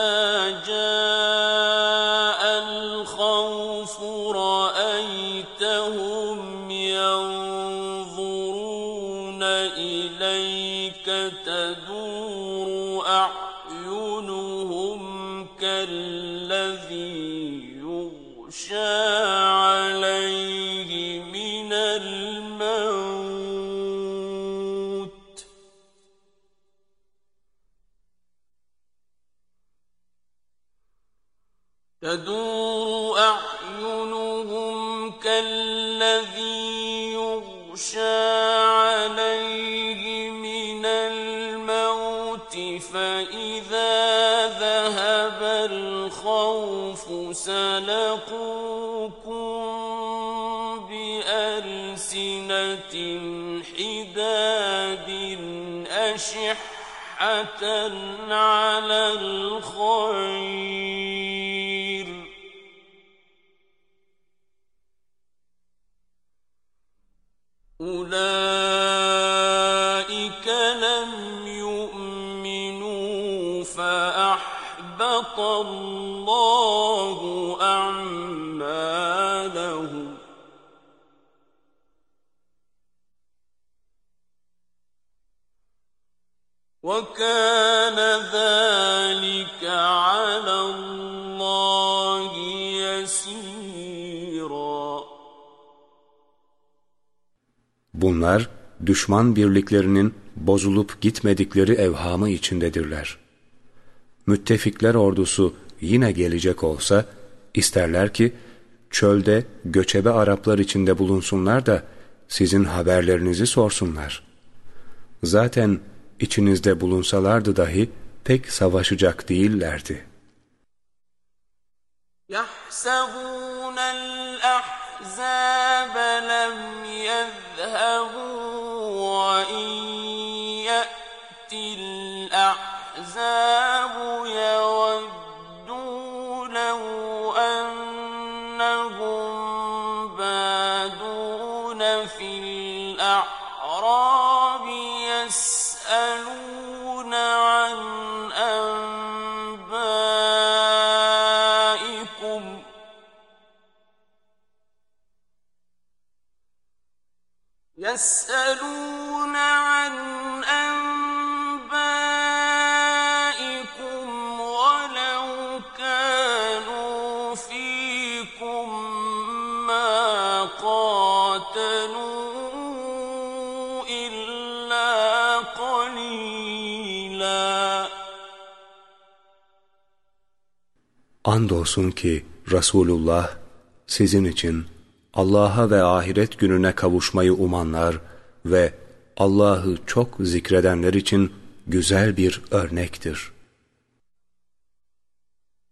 جاء الخوف رأيتهم ينظرون إليك تدور أعينهم كالذي يغشى أشحة على الخير. أولئك لم يؤمنوا فأحبط الله وكان ذلك على الله يسيرا Bunlar düşman birliklerinin bozulup gitmedikleri evhamı içindedirler. Müttefikler ordusu yine gelecek olsa isterler ki çölde göçebe Araplar içinde bulunsunlar da sizin haberlerinizi sorsunlar. Zaten içinizde bulunsalardı dahi pek savaşacak değillerdi. يحسبون الأحزاب لم يذهبوا وإن يأتي الأحزاب يسألون عن أنبائكم ولو كانوا فيكم ما قاتلوا إلا قليلا. Andolsun ki Resulullah sizin için Allah'a ve ahiret gününe kavuşmayı umanlar ve Allah'ı çok zikredenler için güzel bir örnektir.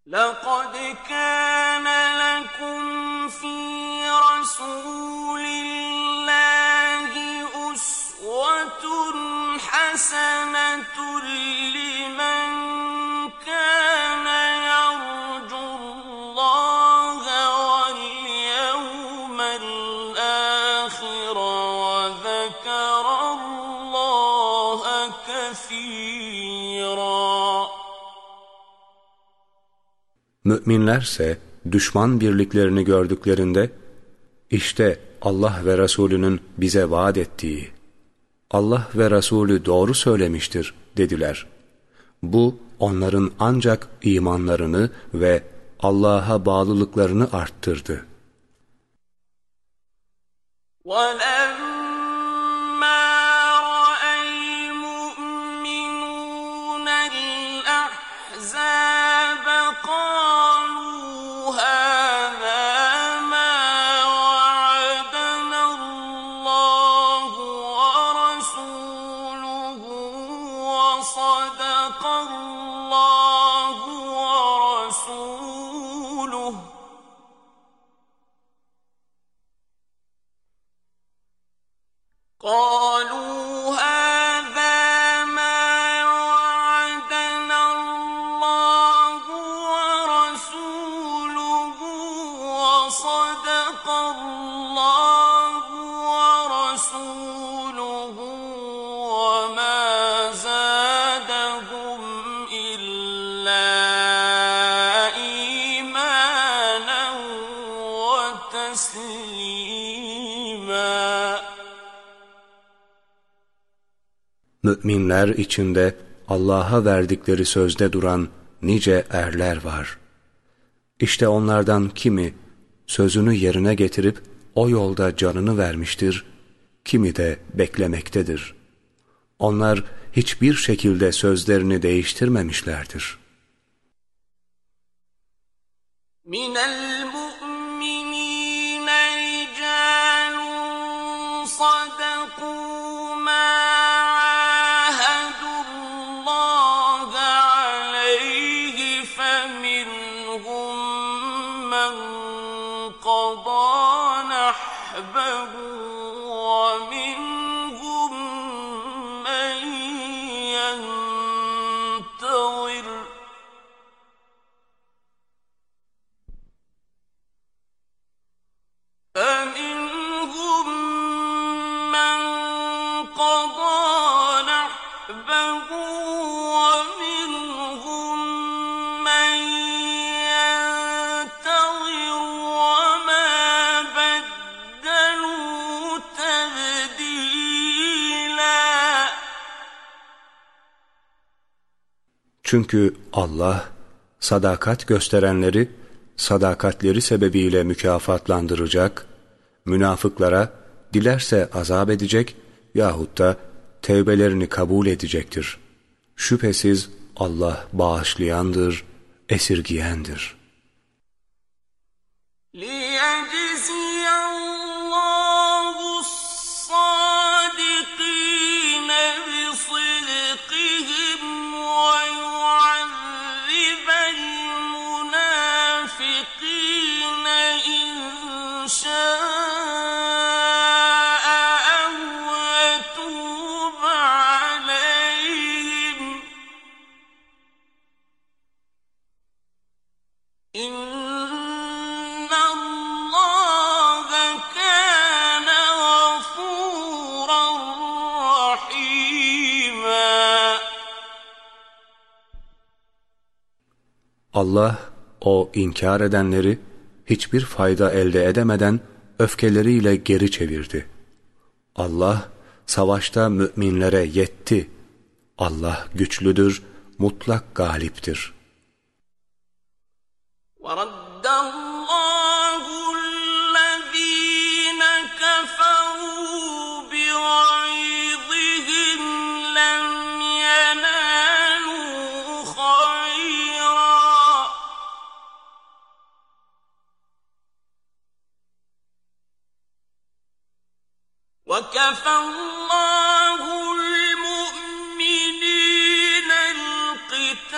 لقد كان لكم في رسول الله أسوة حسنة لمن Müminlerse düşman birliklerini gördüklerinde işte Allah ve Resulünün bize vaat ettiği Allah ve Resulü doğru söylemiştir dediler. Bu onların ancak imanlarını ve Allah'a bağlılıklarını arttırdı. ولما Müminler içinde Allah'a verdikleri sözde duran nice erler var. İşte onlardan kimi sözünü yerine getirip o yolda canını vermiştir, kimi de beklemektedir. Onlar hiçbir şekilde sözlerini değiştirmemişlerdir. من Çünkü Allah sadakat gösterenleri sadakatleri sebebiyle mükafatlandıracak, münafıklara dilerse azap edecek yahut da tevbelerini kabul edecektir. Şüphesiz Allah bağışlayandır, esirgiyendir. ليجزي Allah o inkar edenleri hiçbir fayda elde edemeden öfkeleriyle geri çevirdi. Allah savaşta müminlere yetti. Allah güçlüdür, mutlak galiptir. ورد وكفى الله المؤمنين القتال.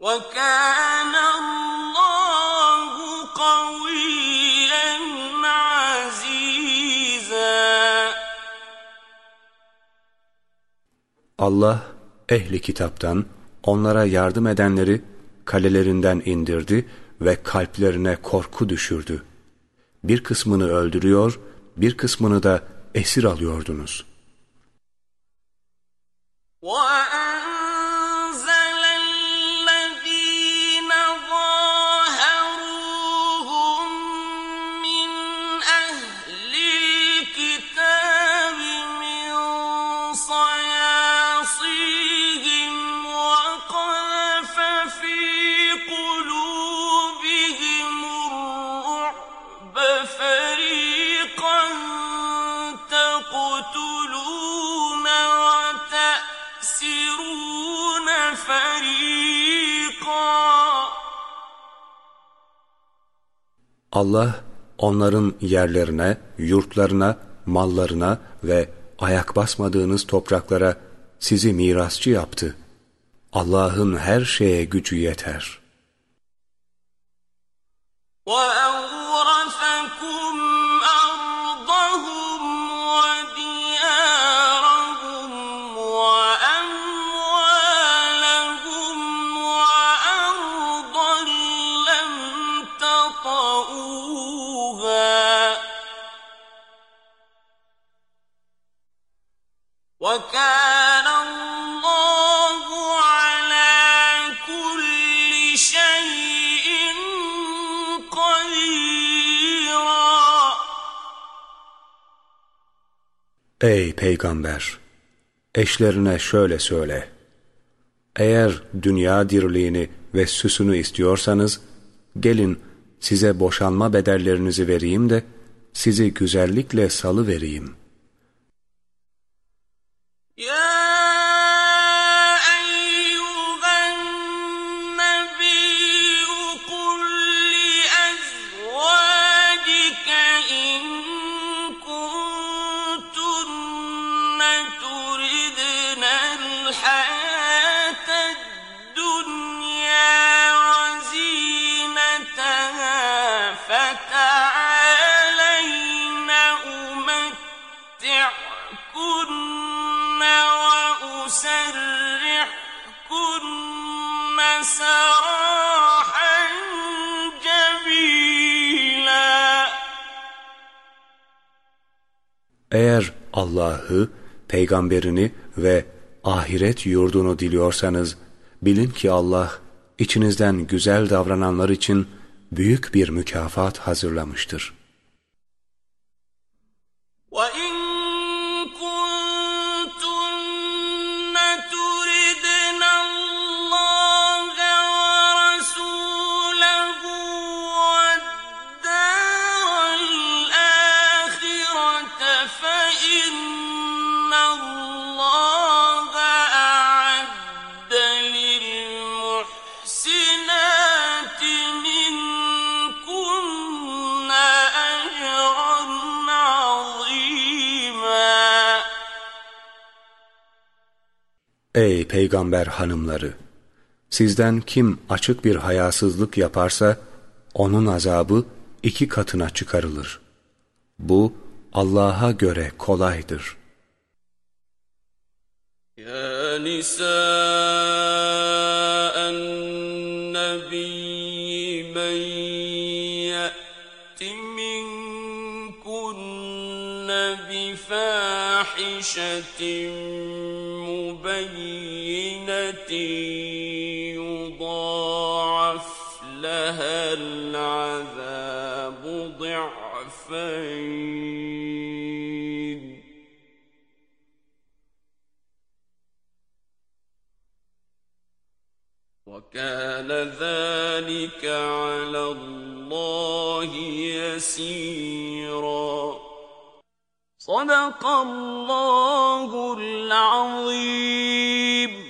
وكان الله قويا عزيزا. Allah ehli kitaptan onlara yardım edenleri kalelerinden indirdi ve kalplerine korku düşürdü. Bir kısmını öldürüyor, bir kısmını da esir alıyordunuz. وأنزل Allah onların yerlerine, yurtlarına, mallarına ve ayak basmadığınız topraklara sizi mirasçı yaptı. Allah'ın her şeye gücü yeter. وأورثكم Ey peygamber! Eşlerine şöyle söyle. Eğer dünya dirliğini ve süsünü istiyorsanız, gelin size boşanma bedellerinizi vereyim de, sizi güzellikle salı vereyim. Eğer Allah'ı, peygamberini ve ahiret yurdunu diliyorsanız, bilin ki Allah, içinizden güzel davrananlar için büyük bir mükafat hazırlamıştır. Ey peygamber hanımları! Sizden kim açık bir hayasızlık yaparsa, onun azabı iki katına çıkarılır. Bu, Allah'a göre kolaydır. Ya nisa'en nebiyyi men ye'ti minkunne bi يضاعف لها العذاب ضعفين. وكان ذلك على الله يسيرا. صدق الله العظيم.